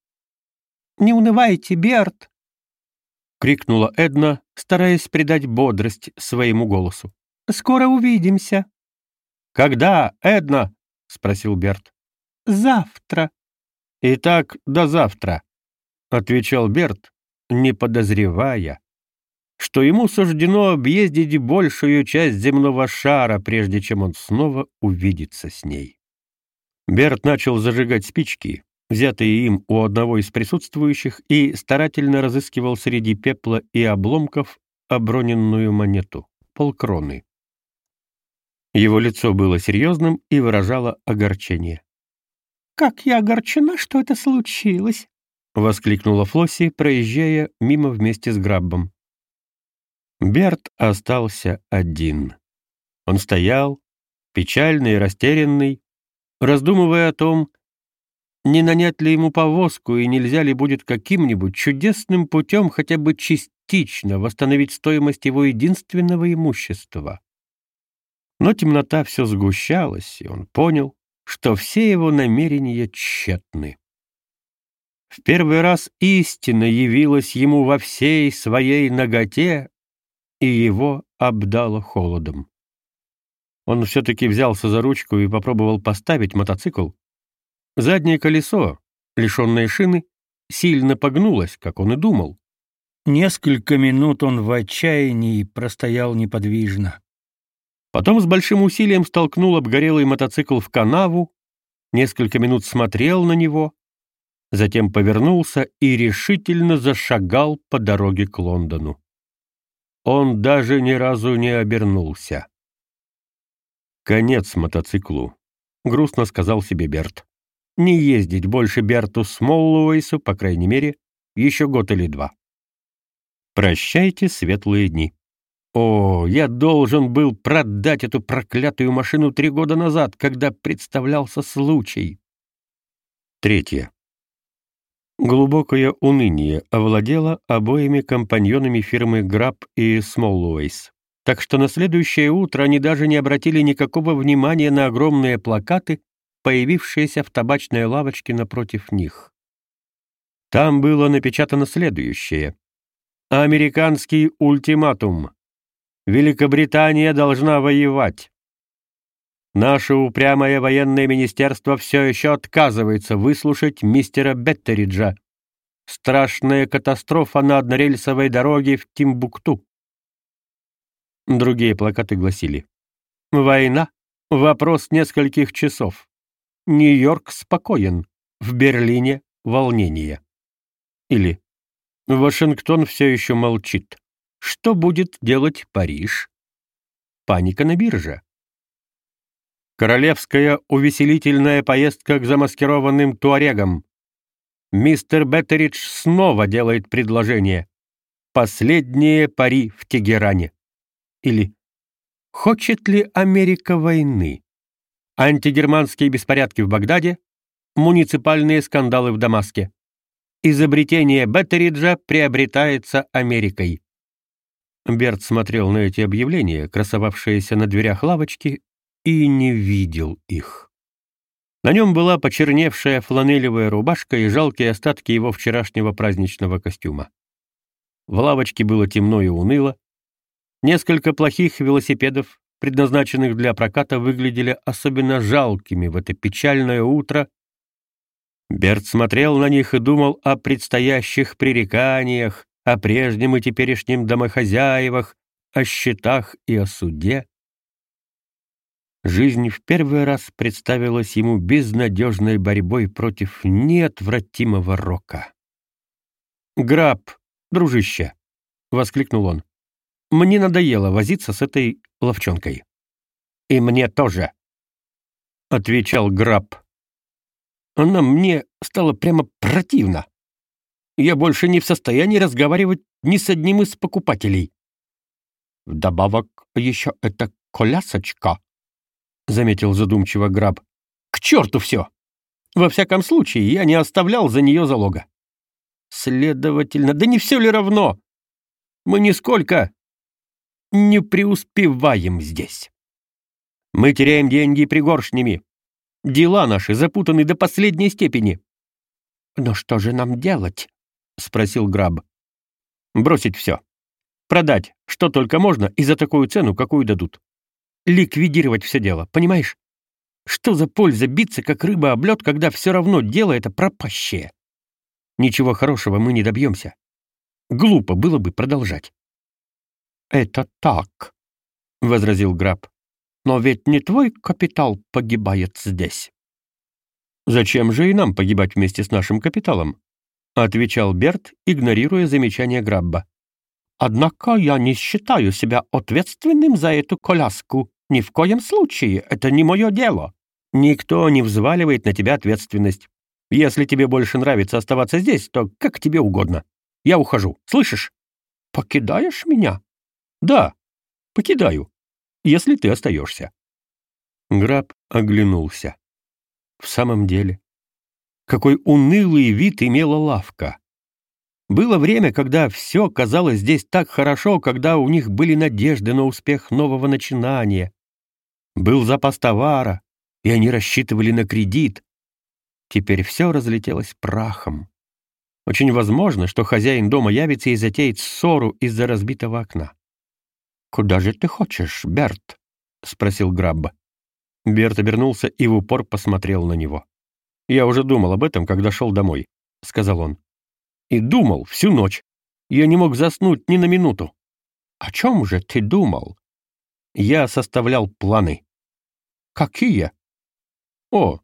«Не унывайте, Берт!» — крикнула Эдна, стараясь придать бодрость своему голосу. «Скоро увидимся». «Когда, Эдна?» — спросил Берт. «Завтра». «Итак, до завтра», — отвечал Берт, не подозревая, что ему суждено объездить большую часть земного шара, прежде чем он снова увидится с ней. Берт начал зажигать спички, взятые им у одного из присутствующих, и старательно разыскивал среди пепла и обломков оброненную монету — полкроны. Его лицо было серьезным и выражало огорчение. «Как я огорчена, что это случилось!» — воскликнула Флосси, проезжая мимо вместе с Граббом. Берт остался один. Он стоял, печальный и растерянный, раздумывая о том, не нанять ли ему повозку и нельзя ли будет каким-нибудь чудесным путем хотя бы частично восстановить стоимость его единственного имущества. Но темнота все сгущалась, и он понял, что все его намерения тщетны. В первый раз истина явилась ему во всей своей наготе, и его обдало холодом. Он все-таки взялся за ручку и попробовал поставить мотоцикл. Заднее колесо, лишенное шины, сильно погнулось, как он и думал. Несколько минут он в отчаянии простоял неподвижно. Потом с большим усилием столкнул обгорелый мотоцикл в канаву, несколько минут смотрел на него, затем повернулся и решительно зашагал по дороге к Лондону. Он даже ни разу не обернулся. «Конец мотоциклу», — грустно сказал себе Берт. «Не ездить больше Берту Смоллуэйсу, по крайней мере, еще год или два. Прощайте светлые дни». О, я должен был продать эту проклятую машину три года назад, когда представлялся случай. Третье. Глубокое уныние овладело обоими компаньонами фирмы Граб и Смоллуэйс так что на следующее утро они даже не обратили никакого внимания на огромные плакаты, появившиеся в табачной лавочке напротив них. Там было напечатано следующее. «Американский ультиматум. Великобритания должна воевать. Наше упрямое военное министерство все еще отказывается выслушать мистера Беттериджа. Страшная катастрофа на однорельсовой дороге в Тимбукту. Другие плакаты гласили «Война. Вопрос нескольких часов. Нью-Йорк спокоен. В Берлине волнение». Или «Вашингтон все еще молчит. Что будет делать Париж?» Паника на бирже. Королевская увеселительная поездка к замаскированным туарегам. Мистер Беттеридж снова делает предложение. Последние пари в Тегеране. Или «Хочет ли Америка войны?» Антигерманские беспорядки в Багдаде, муниципальные скандалы в Дамаске. Изобретение Беттериджа приобретается Америкой. Берт смотрел на эти объявления, красовавшиеся на дверях лавочки, и не видел их. На нем была почерневшая фланелевая рубашка и жалкие остатки его вчерашнего праздничного костюма. В лавочке было темно и уныло, Несколько плохих велосипедов, предназначенных для проката, выглядели особенно жалкими в это печальное утро. Берт смотрел на них и думал о предстоящих пререканиях, о прежнем и теперешнем домохозяевах, о счетах и о суде. Жизнь в первый раз представилась ему безнадежной борьбой против неотвратимого рока. «Граб, дружище!» — воскликнул он. Мне надоело возиться с этой ловчонкой. И мне тоже, — отвечал Граб. Она мне стала прямо противна. Я больше не в состоянии разговаривать ни с одним из покупателей. Вдобавок еще это колясочка, — заметил задумчиво Граб. К черту все! Во всяком случае, я не оставлял за нее залога. Следовательно, да не все ли равно? Мы нисколько не преуспеваем здесь. Мы теряем деньги пригоршнями. Дела наши запутаны до последней степени. «Но что же нам делать?» — спросил Граб. «Бросить все. Продать, что только можно, и за такую цену, какую дадут. Ликвидировать все дело, понимаешь? Что за польза биться, как рыба об лед, когда все равно дело это пропащее? Ничего хорошего мы не добьемся. Глупо было бы продолжать. «Это так», — возразил Граб. «Но ведь не твой капитал погибает здесь». «Зачем же и нам погибать вместе с нашим капиталом?» — отвечал Берт, игнорируя замечание Грабба. «Однако я не считаю себя ответственным за эту коляску. Ни в коем случае, это не мое дело». «Никто не взваливает на тебя ответственность. Если тебе больше нравится оставаться здесь, то как тебе угодно. Я ухожу, слышишь?» «Покидаешь меня?» «Да, покидаю, если ты остаешься». Граб оглянулся. В самом деле, какой унылый вид имела лавка. Было время, когда все казалось здесь так хорошо, когда у них были надежды на успех нового начинания. Был запас товара, и они рассчитывали на кредит. Теперь все разлетелось прахом. Очень возможно, что хозяин дома явится и затеет ссору из-за разбитого окна. «Куда же ты хочешь, Берт?» — спросил Грабба. Берт обернулся и в упор посмотрел на него. «Я уже думал об этом, когда шел домой», — сказал он. «И думал всю ночь. Я не мог заснуть ни на минуту». «О чем же ты думал?» «Я составлял планы». «Какие?» «О,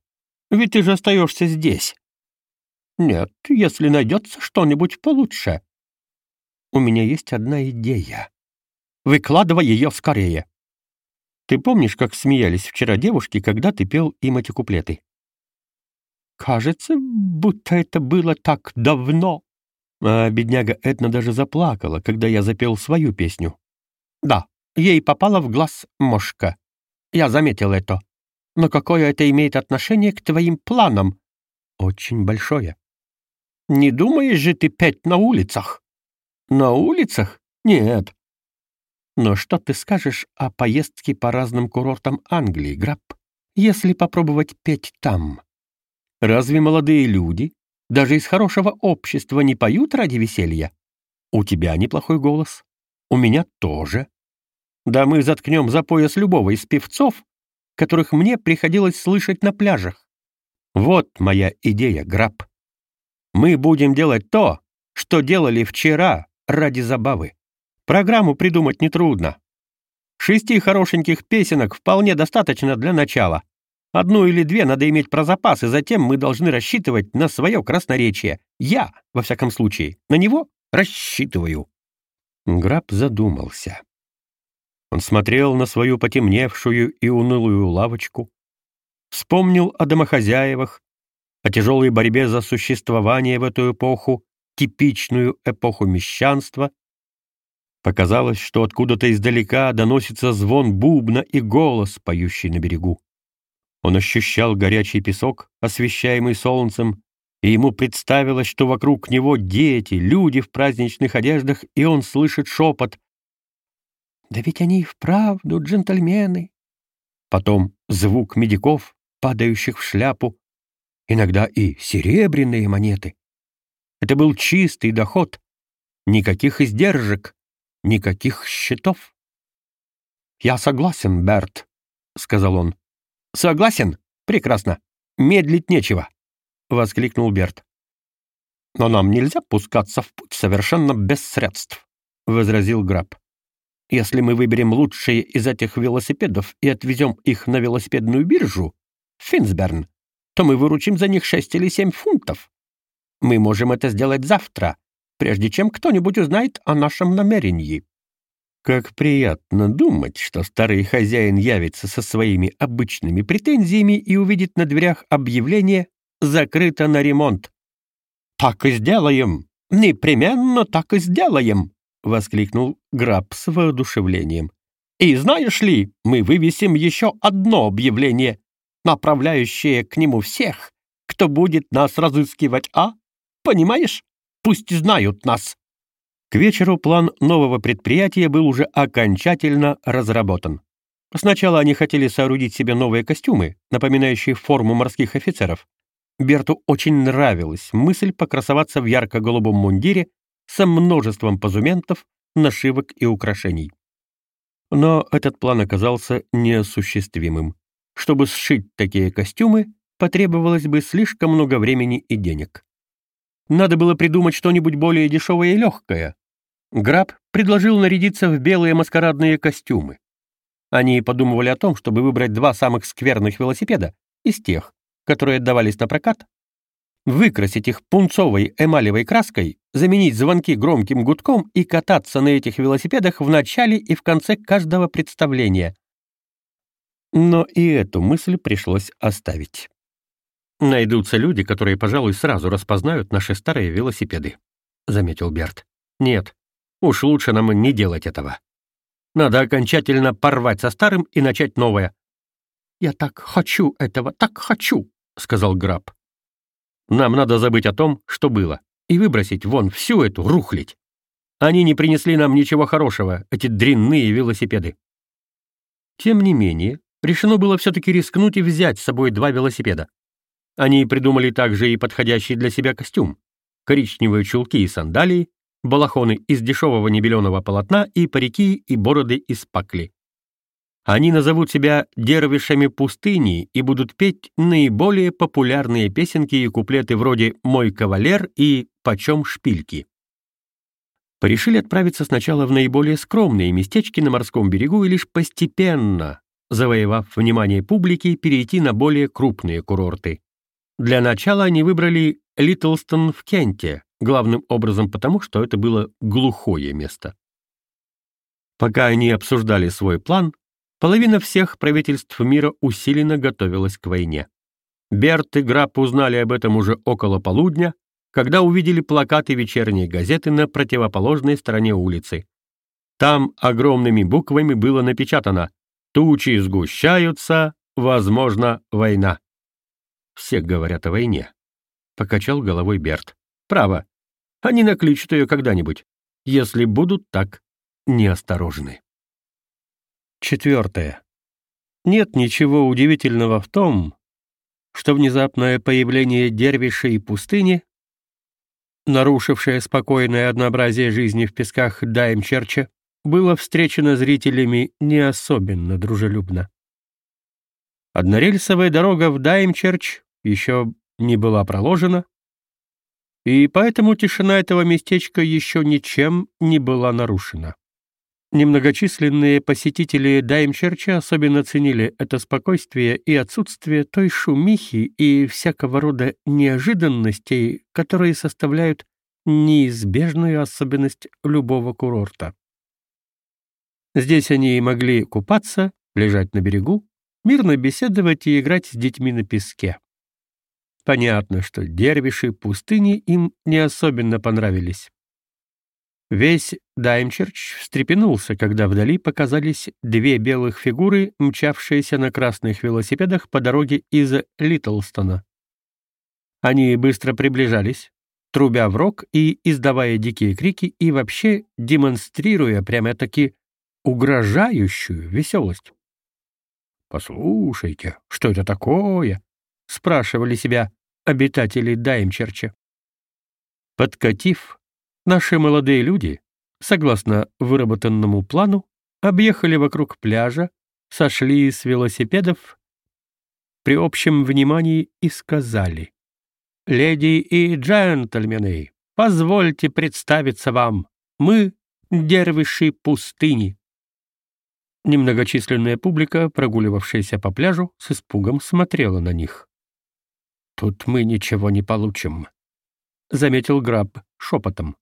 ведь ты же остаешься здесь». «Нет, если найдется что-нибудь получше». «У меня есть одна идея». «Выкладывай ее скорее». Ты помнишь, как смеялись вчера девушки, когда ты пел им эти куплеты? Кажется, будто это было так давно. А бедняга Этна даже заплакала, когда я запел свою песню. Да, ей попала в глаз мошка. Я заметил это. Но какое это имеет отношение к твоим планам? Очень большое. Не думаешь же ты петь на улицах? На улицах? Нет. Но что ты скажешь о поездке по разным курортам Англии, Граб, если попробовать петь там? Разве молодые люди, даже из хорошего общества, не поют ради веселья? У тебя неплохой голос. У меня тоже. Да мы заткнем за пояс любого из певцов, которых мне приходилось слышать на пляжах. Вот моя идея, Граб. Мы будем делать то, что делали вчера ради забавы. Программу придумать нетрудно. Шести хорошеньких песенок вполне достаточно для начала. Одну или две надо иметь про запас, и затем мы должны рассчитывать на свое красноречие. Я, во всяком случае, на него рассчитываю». Граб задумался. Он смотрел на свою потемневшую и унылую лавочку, вспомнил о домохозяевах, о тяжелой борьбе за существование в эту эпоху, типичную эпоху мещанства, Показалось, что откуда-то издалека доносится звон бубна и голос, поющий на берегу. Он ощущал горячий песок, освещаемый солнцем, и ему представилось, что вокруг него дети, люди в праздничных одеждах, и он слышит шепот. «Да ведь они и вправду джентльмены!» Потом звук медиков, падающих в шляпу, иногда и серебряные монеты. Это был чистый доход, никаких издержек, Никаких счетов. «Я согласен, Берт», — сказал он. «Согласен? Прекрасно. Медлить нечего», — воскликнул Берт. «Но нам нельзя пускаться в путь совершенно без средств», — возразил Граб. «Если мы выберем лучшие из этих велосипедов и отвезем их на велосипедную биржу, Финсберн, то мы выручим за них шесть или семь фунтов. Мы можем это сделать завтра, прежде чем кто-нибудь узнает о нашем намерении. Как приятно думать, что старый хозяин явится со своими обычными претензиями и увидит на дверях объявление «Закрыто на ремонт». «Так и сделаем! Непременно так и сделаем!» — воскликнул Граб с воодушевлением. «И знаешь ли, мы вывесим еще одно объявление, направляющее к нему всех, кто будет нас разыскивать, а? Понимаешь? Пусть знают нас». К вечеру план нового предприятия был уже окончательно разработан. Сначала они хотели соорудить себе новые костюмы, напоминающие форму морских офицеров. Берту очень нравилась мысль покрасоваться в ярко-голубом мундире со множеством позументов, нашивок и украшений. Но этот план оказался неосуществимым. Чтобы сшить такие костюмы, потребовалось бы слишком много времени и денег. Надо было придумать что-нибудь более дешевое и легкое. Граб предложил нарядиться в белые маскарадные костюмы. Они подумывали о том, чтобы выбрать два самых скверных велосипеда из тех, которые отдавались на прокат, выкрасить их пунцовой эмалевой краской, заменить звонки громким гудком и кататься на этих велосипедах в начале и в конце каждого представления. Но и эту мысль пришлось оставить. «Найдутся люди, которые, пожалуй, сразу распознают наши старые велосипеды», — заметил Берт. «Нет, уж лучше нам не делать этого». Надо окончательно порвать со старым и начать новое. «Я так хочу этого, так хочу», — сказал Граб. «Нам надо забыть о том, что было, и выбросить вон всю эту рухлить. Они не принесли нам ничего хорошего, эти дрянные велосипеды». Тем не менее, решено было все-таки рискнуть и взять с собой два велосипеда. Они придумали также и подходящий для себя костюм. Коричневые чулки и сандалии, балахоны из дешевого небеленого полотна и парики и бороды из пакли. Они назовут себя дервишами пустыни и будут петь наиболее популярные песенки и куплеты вроде «Мой кавалер» и «Почем шпильки». Порешили отправиться сначала в наиболее скромные местечки на морском берегу и лишь постепенно, завоевав внимание публики, перейти на более крупные курорты. Для начала они выбрали Литлстон в Кенте, главным образом потому, что это было глухое место. Пока они обсуждали свой план, половина всех правительств мира усиленно готовилась к войне. Берт и Грапп узнали об этом уже около полудня, когда увидели плакаты вечерней газеты на противоположной стороне улицы. Там огромными буквами было напечатано «Тучи сгущаются, возможно, война». «Все говорят о войне», — покачал головой Берт. «Право, они накличут ее когда-нибудь, если будут так неосторожны. Четвертое. Нет ничего удивительного в том, что внезапное появление дервишей пустыни, нарушившее спокойное однообразие жизни в песках Даймчерча, было встречено зрителями не особенно дружелюбно. Однорельсовая дорога в Даймчерч еще не была проложена, и поэтому тишина этого местечка еще ничем не была нарушена. Немногочисленные посетители Даймчерча особенно ценили это спокойствие и отсутствие той шумихи и всякого рода неожиданностей, которые составляют неизбежную особенность любого курорта. Здесь они могли купаться, лежать на берегу, мирно беседовать и играть с детьми на песке. Понятно, что дервиши пустыни им не особенно понравились. Весь Даймчерч встрепенулся, когда вдали показались две белых фигуры, мчавшиеся на красных велосипедах по дороге из Литлстона. Они быстро приближались, трубя в рог и издавая дикие крики и вообще демонстрируя прямо-таки угрожающую веселость. «Послушайте, что это такое?» Спрашивали себя обитатели Даймчерча. Подкатив, наши молодые люди, согласно выработанному плану, объехали вокруг пляжа, сошли с велосипедов при общем внимании и сказали «Леди и джентльмены, позвольте представиться вам, мы — дервиши пустыни». Немногочисленная публика, прогуливавшаяся по пляжу, с испугом смотрела на них. «Тут мы ничего не получим», — заметил Граб шепотом.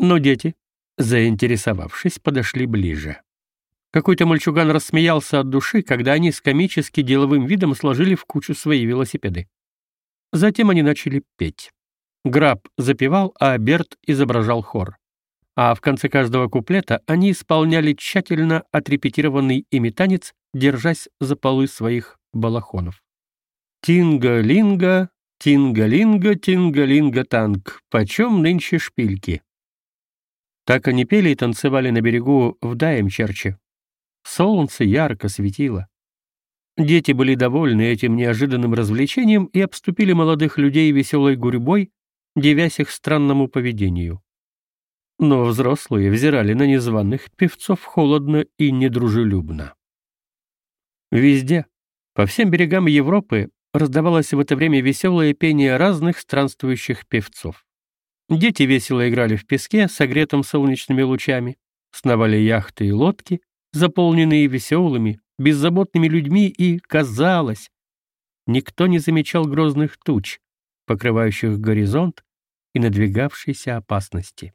Но дети, заинтересовавшись, подошли ближе. Какой-то мальчуган рассмеялся от души, когда они с комически деловым видом сложили в кучу свои велосипеды. Затем они начали петь. Граб запевал, а Берт изображал хор. а в конце каждого куплета они исполняли тщательно отрепетированный ими танец, держась за полы своих балахонов. Тинга-линга, тинга-линга, тинга-линга-танк, почем нынче шпильки? Так они пели и танцевали на берегу в Даемчерче. Солнце ярко светило. Дети были довольны этим неожиданным развлечением и обступили молодых людей веселой гурьбой, девясь их странному поведению. Но взрослые взирали на незваных певцов холодно и недружелюбно. Везде, по всем берегам Европы, раздавалось в это время веселое пение разных странствующих певцов. Дети весело играли в песке, согретом солнечными лучами, сновали яхты и лодки, заполненные веселыми, беззаботными людьми, и, казалось, никто не замечал грозных туч, покрывающих горизонт и надвигавшейся опасности.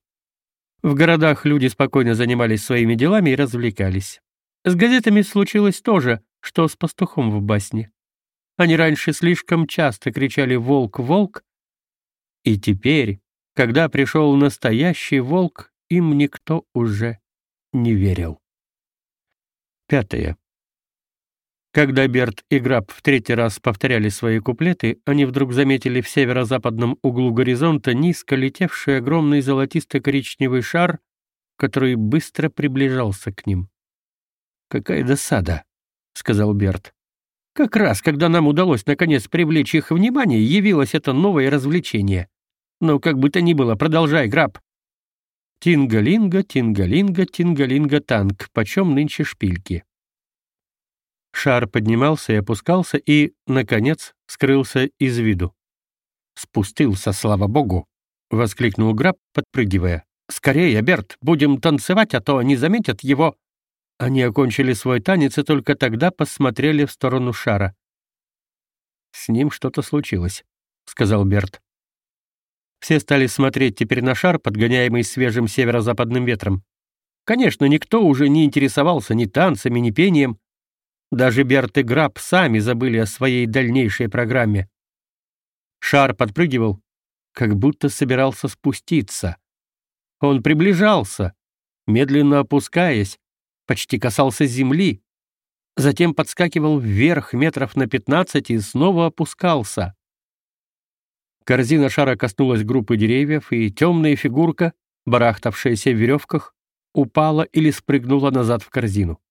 В городах люди спокойно занимались своими делами и развлекались. С газетами случилось то же, что с пастухом в басне. Они раньше слишком часто кричали «Волк, волк!», и теперь, когда пришел настоящий волк, им никто уже не верил. Пятое. Когда Берт и Граб в третий раз повторяли свои куплеты, они вдруг заметили в северо-западном углу горизонта низко летевший огромный золотисто-коричневый шар, который быстро приближался к ним. «Какая досада!» — сказал Берт. «Как раз, когда нам удалось наконец привлечь их внимание, явилось это новое развлечение. Но как бы то ни было, продолжай, Граб!» «Тингалинга, тингалинга, тингалинга танк, почем нынче шпильки?» Шар поднимался и опускался и, наконец, скрылся из виду. «Спустился, слава богу!» — воскликнул Граб, подпрыгивая. «Скорее, Берт, будем танцевать, а то они заметят его!» Они окончили свой танец и только тогда посмотрели в сторону шара. «С ним что-то случилось», — сказал Берт. Все стали смотреть теперь на шар, подгоняемый свежим северо-западным ветром. Конечно, никто уже не интересовался ни танцами, ни пением. Даже Берт и Граб сами забыли о своей дальнейшей программе. Шар подпрыгивал, как будто собирался спуститься. Он приближался, медленно опускаясь, почти касался земли, затем подскакивал вверх метров на пятнадцать и снова опускался. Корзина шара коснулась группы деревьев, и темная фигурка, барахтавшаяся в веревках, упала или спрыгнула назад в корзину.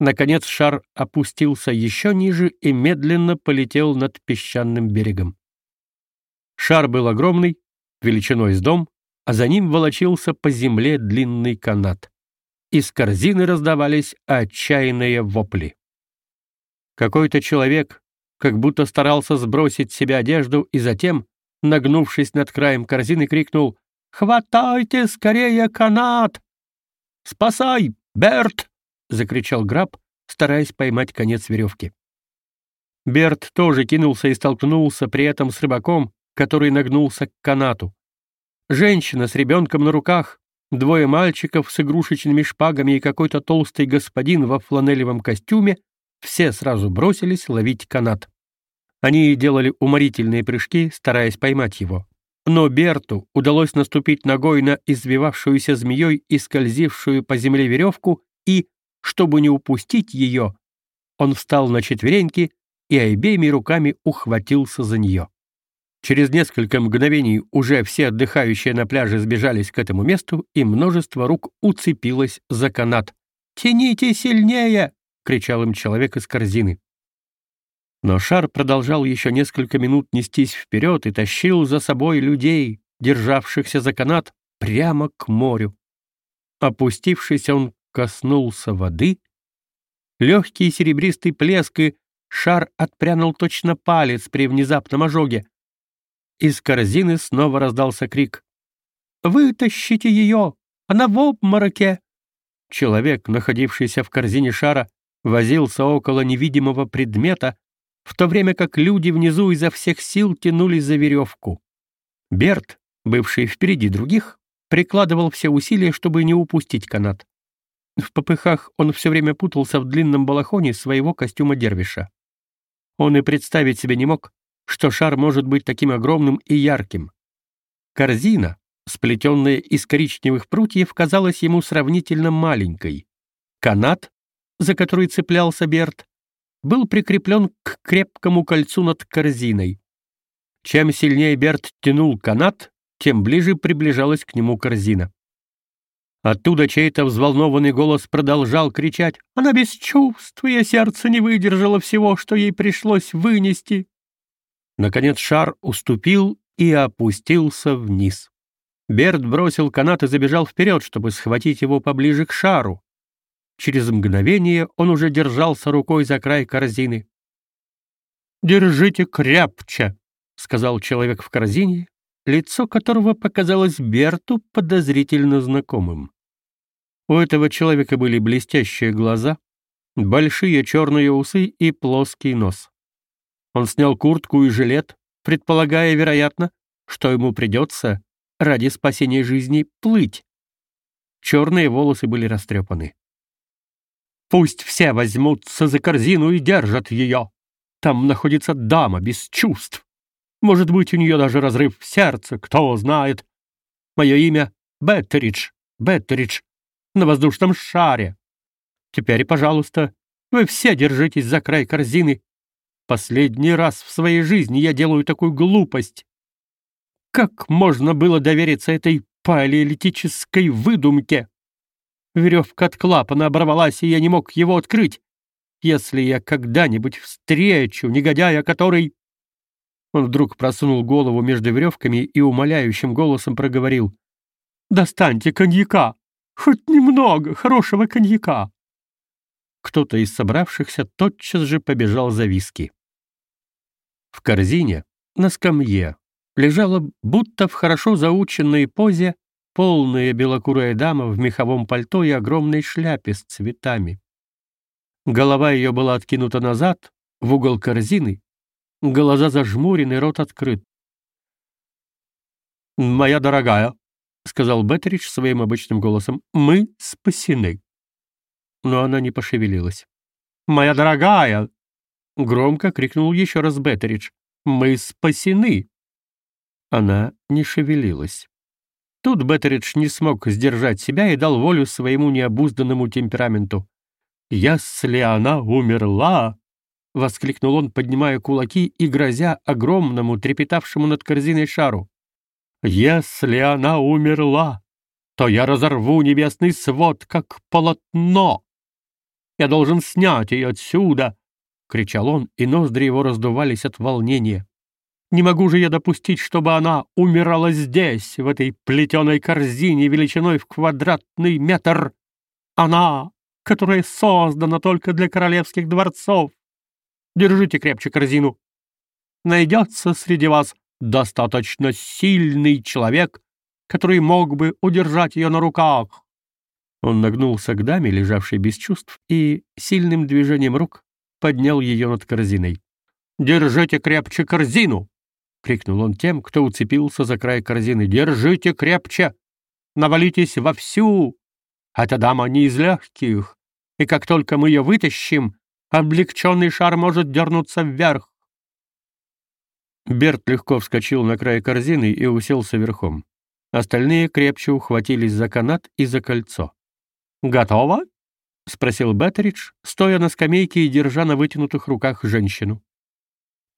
Наконец шар опустился еще ниже и медленно полетел над песчаным берегом. Шар был огромный, величиной с дом, а за ним волочился по земле длинный канат. Из корзины раздавались отчаянные вопли. Какой-то человек как будто старался сбросить с себя одежду и затем, нагнувшись над краем корзины, крикнул «Хватайте скорее канат!» «Спасай, Берт!» — закричал Граб, стараясь поймать конец веревки. Берт тоже кинулся и столкнулся при этом с рыбаком, который нагнулся к канату. Женщина с ребенком на руках, двое мальчиков с игрушечными шпагами и какой-то толстый господин во фланелевом костюме все сразу бросились ловить канат. Они делали уморительные прыжки, стараясь поймать его. Но Берту удалось наступить ногой на извивавшуюся змеей и скользившую по земле веревку и, чтобы не упустить ее, он встал на четвереньки и обеими руками ухватился за нее. Через несколько мгновений уже все отдыхающие на пляже сбежались к этому месту, и множество рук уцепилось за канат. «Тяните сильнее!» — кричал им человек из корзины. Но шар продолжал еще несколько минут нестись вперед и тащил за собой людей, державшихся за канат, прямо к морю. Опустившись, он коснулся воды. Легкий серебристый плеск и шар отпрянул точно палец при внезапном ожоге. Из корзины снова раздался крик. «Вытащите ее! Она в обмороке!» Человек, находившийся в корзине шара, возился около невидимого предмета, в то время как люди внизу изо всех сил тянулись за веревку. Берт, бывший впереди других, прикладывал все усилия, чтобы не упустить канат. В попыхах он все время путался в длинном балахоне своего костюма дервиша. Он и представить себе не мог, что шар может быть таким огромным и ярким. Корзина, сплетенная из коричневых прутьев, казалась ему сравнительно маленькой. Канат, за который цеплялся Берт, был прикреплен к крепкому кольцу над корзиной. Чем сильнее Берт тянул канат, тем ближе приближалась к нему корзина. Оттуда чей-то взволнованный голос продолжал кричать «Она без чувств, ее сердце не выдержало всего, что ей пришлось вынести». Наконец шар уступил и опустился вниз. Берт бросил канат и забежал вперед, чтобы схватить его поближе к шару. Через мгновение он уже держался рукой за край корзины. «Держите крепче», — сказал человек в корзине, лицо которого показалось Берту подозрительно знакомым. У этого человека были блестящие глаза, большие черные усы и плоский нос. Он снял куртку и жилет, предполагая, вероятно, что ему придется, ради спасения жизни, плыть. Черные волосы были растрепаны. «Пусть все возьмутся за корзину и держат ее. Там находится дама без чувств. Может быть, у нее даже разрыв в сердце, кто знает. Мое имя — Беттеридж, Беттеридж, на воздушном шаре. Теперь, пожалуйста, вы все держитесь за край корзины. Последний раз в своей жизни я делаю такую глупость. Как можно было довериться этой палеолитической выдумке? Веревка от клапана оборвалась, и я не мог его открыть. Если я когда-нибудь встречу негодяя, который... Он вдруг просунул голову между веревками и умоляющим голосом проговорил. «Достаньте коньяка! Хоть немного хорошего коньяка!» Кто-то из собравшихся тотчас же побежал за виски. В корзине, на скамье, лежала, будто в хорошо заученной позе, полная белокурая дама в меховом пальто и огромной шляпе с цветами. Голова ее была откинута назад, в угол корзины, глаза зажмурены, рот открыт. «Моя дорогая», — сказал Беттеридж своим обычным голосом, — «мы спасены». Но она не пошевелилась. «Моя дорогая!» — громко крикнул еще раз Беттеридж. «Мы спасены!» Она не шевелилась. Тут Беттеридж не смог сдержать себя и дал волю своему необузданному темпераменту. «Если она умерла!» — воскликнул он, поднимая кулаки и грозя огромному, трепетавшему над корзиной шару. «Если она умерла, то я разорву небесный свод, как полотно! Я должен снять ее отсюда!» — кричал он, и ноздри его раздувались от волнения. Не могу же я допустить, чтобы она умирала здесь, в этой плетеной корзине величиной в квадратный метр. Она, которая создана только для королевских дворцов. Держите крепче корзину. Найдется среди вас достаточно сильный человек, который мог бы удержать ее на руках. Он нагнулся к даме, лежавшей без чувств, и сильным движением рук поднял ее над корзиной. «Держите крепче корзину!» — крикнул он тем, кто уцепился за край корзины. «Держите крепче! Навалитесь вовсю! Эта дама не из легких, и как только мы ее вытащим, облегченный шар может дернуться вверх!» Берт легко вскочил на край корзины и уселся верхом. Остальные крепче ухватились за канат и за кольцо. «Готово?» — спросил Беттеридж, стоя на скамейке и держа на вытянутых руках женщину.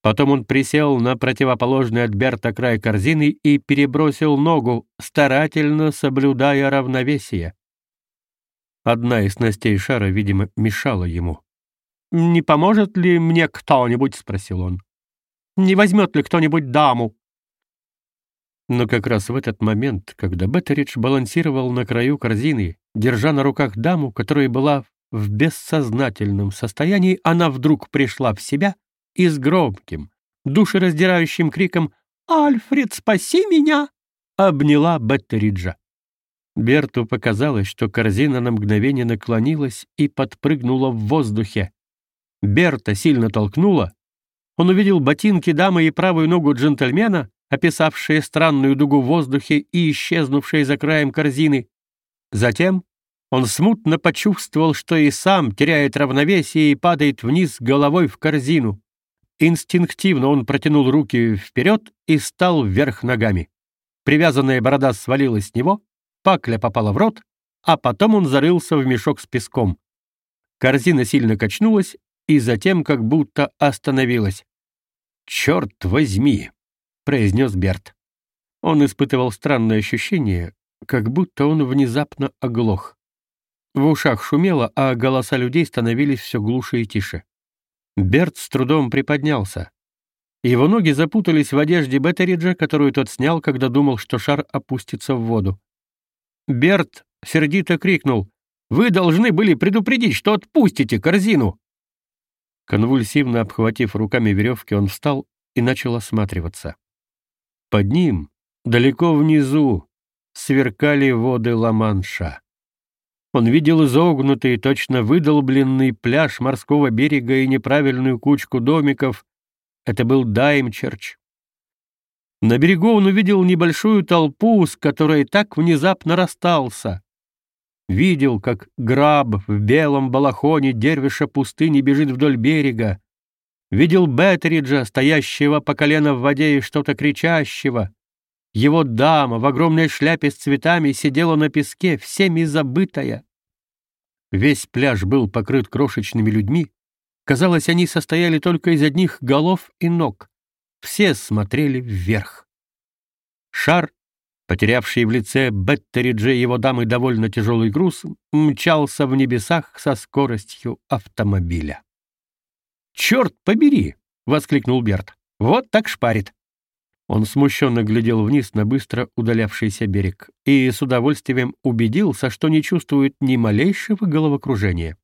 Потом он присел на противоположный от Берта край корзины и перебросил ногу, старательно соблюдая равновесие. Одна из снастей шара, видимо, мешала ему. «Не поможет ли мне кто-нибудь?» — спросил он. «Не возьмет ли кто-нибудь даму?» Но как раз в этот момент, когда Беттеридж балансировал на краю корзины, держа на руках даму, которая была в бессознательном состоянии, она вдруг пришла в себя и с громким, душераздирающим криком «Альфред, спаси меня!» обняла Беттериджа. Берту показалось, что корзина на мгновение наклонилась и подпрыгнула в воздухе. Берта сильно толкнула. Он увидел ботинки дамы и правую ногу джентльмена, описавшие странную дугу в воздухе и исчезнувшие за краем корзины. Затем он смутно почувствовал, что и сам теряет равновесие и падает вниз головой в корзину. Инстинктивно он протянул руки вперед и стал вверх ногами. Привязанная борода свалилась с него, пакля попала в рот, а потом он зарылся в мешок с песком. Корзина сильно качнулась и затем как будто остановилась. «Черт возьми!» — произнес Берт. Он испытывал странное ощущение, как будто он внезапно оглох. В ушах шумело, а голоса людей становились все глуше и тише. Берт с трудом приподнялся. Его ноги запутались в одежде Беттериджа, которую тот снял, когда думал, что шар опустится в воду. Берт сердито крикнул. «Вы должны были предупредить, что отпустите корзину!» Конвульсивно обхватив руками веревки, он встал и начал осматриваться. Под ним, далеко внизу, сверкали воды Ла-Манша. Он видел изогнутый, точно выдолбленный пляж морского берега и неправильную кучку домиков. Это был Даймчерч. На берегу он увидел небольшую толпу, с которой так внезапно расстался. Видел, как граб в белом балахоне дервиша пустыни бежит вдоль берега. Видел Беттериджа, стоящего по колено в воде и что-то кричащего. Его дама в огромной шляпе с цветами сидела на песке, всеми забытая. Весь пляж был покрыт крошечными людьми. Казалось, они состояли только из одних голов и ног. Все смотрели вверх. Шар, потерявший в лице Беттериджа его дамы довольно тяжелый груз, мчался в небесах со скоростью автомобиля. «Черт побери!» — воскликнул Берт. «Вот так шпарит!» Он смущенно глядел вниз на быстро удалявшийся берег и с удовольствием убедился, что не чувствует ни малейшего головокружения.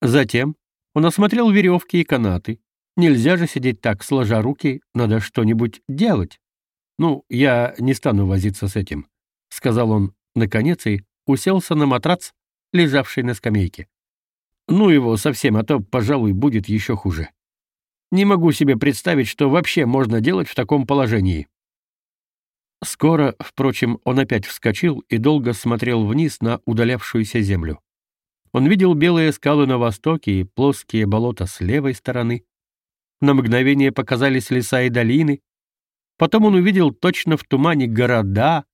Затем он осмотрел веревки и канаты. Нельзя же сидеть так, сложа руки, надо что-нибудь делать. «Ну, я не стану возиться с этим», — сказал он, наконец, и уселся на матрац, лежавший на скамейке. «Ну его совсем, а то, пожалуй, будет еще хуже». Не могу себе представить, что вообще можно делать в таком положении. Скоро, впрочем, он опять вскочил и долго смотрел вниз на удалявшуюся землю. Он видел белые скалы на востоке и плоские болота с левой стороны. На мгновение показались леса и долины. Потом он увидел точно в тумане города,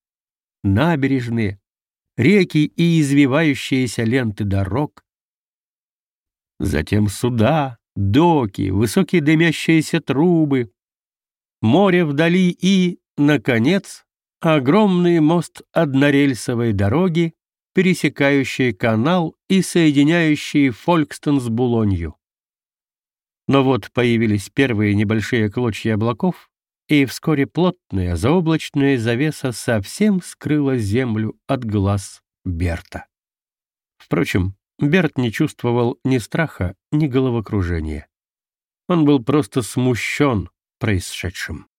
набережные, реки и извивающиеся ленты дорог. Затем суда, доки, высокие дымящиеся трубы, море вдали и, наконец, огромный мост однорельсовой дороги, пересекающий канал и соединяющий Фолькстон с Булонью. Но вот появились первые небольшие клочья облаков, и вскоре плотная заоблачная завеса совсем скрыла землю от глаз Берта. Впрочем, Берт не чувствовал ни страха, ни головокружения. Он был просто смущен происшедшим.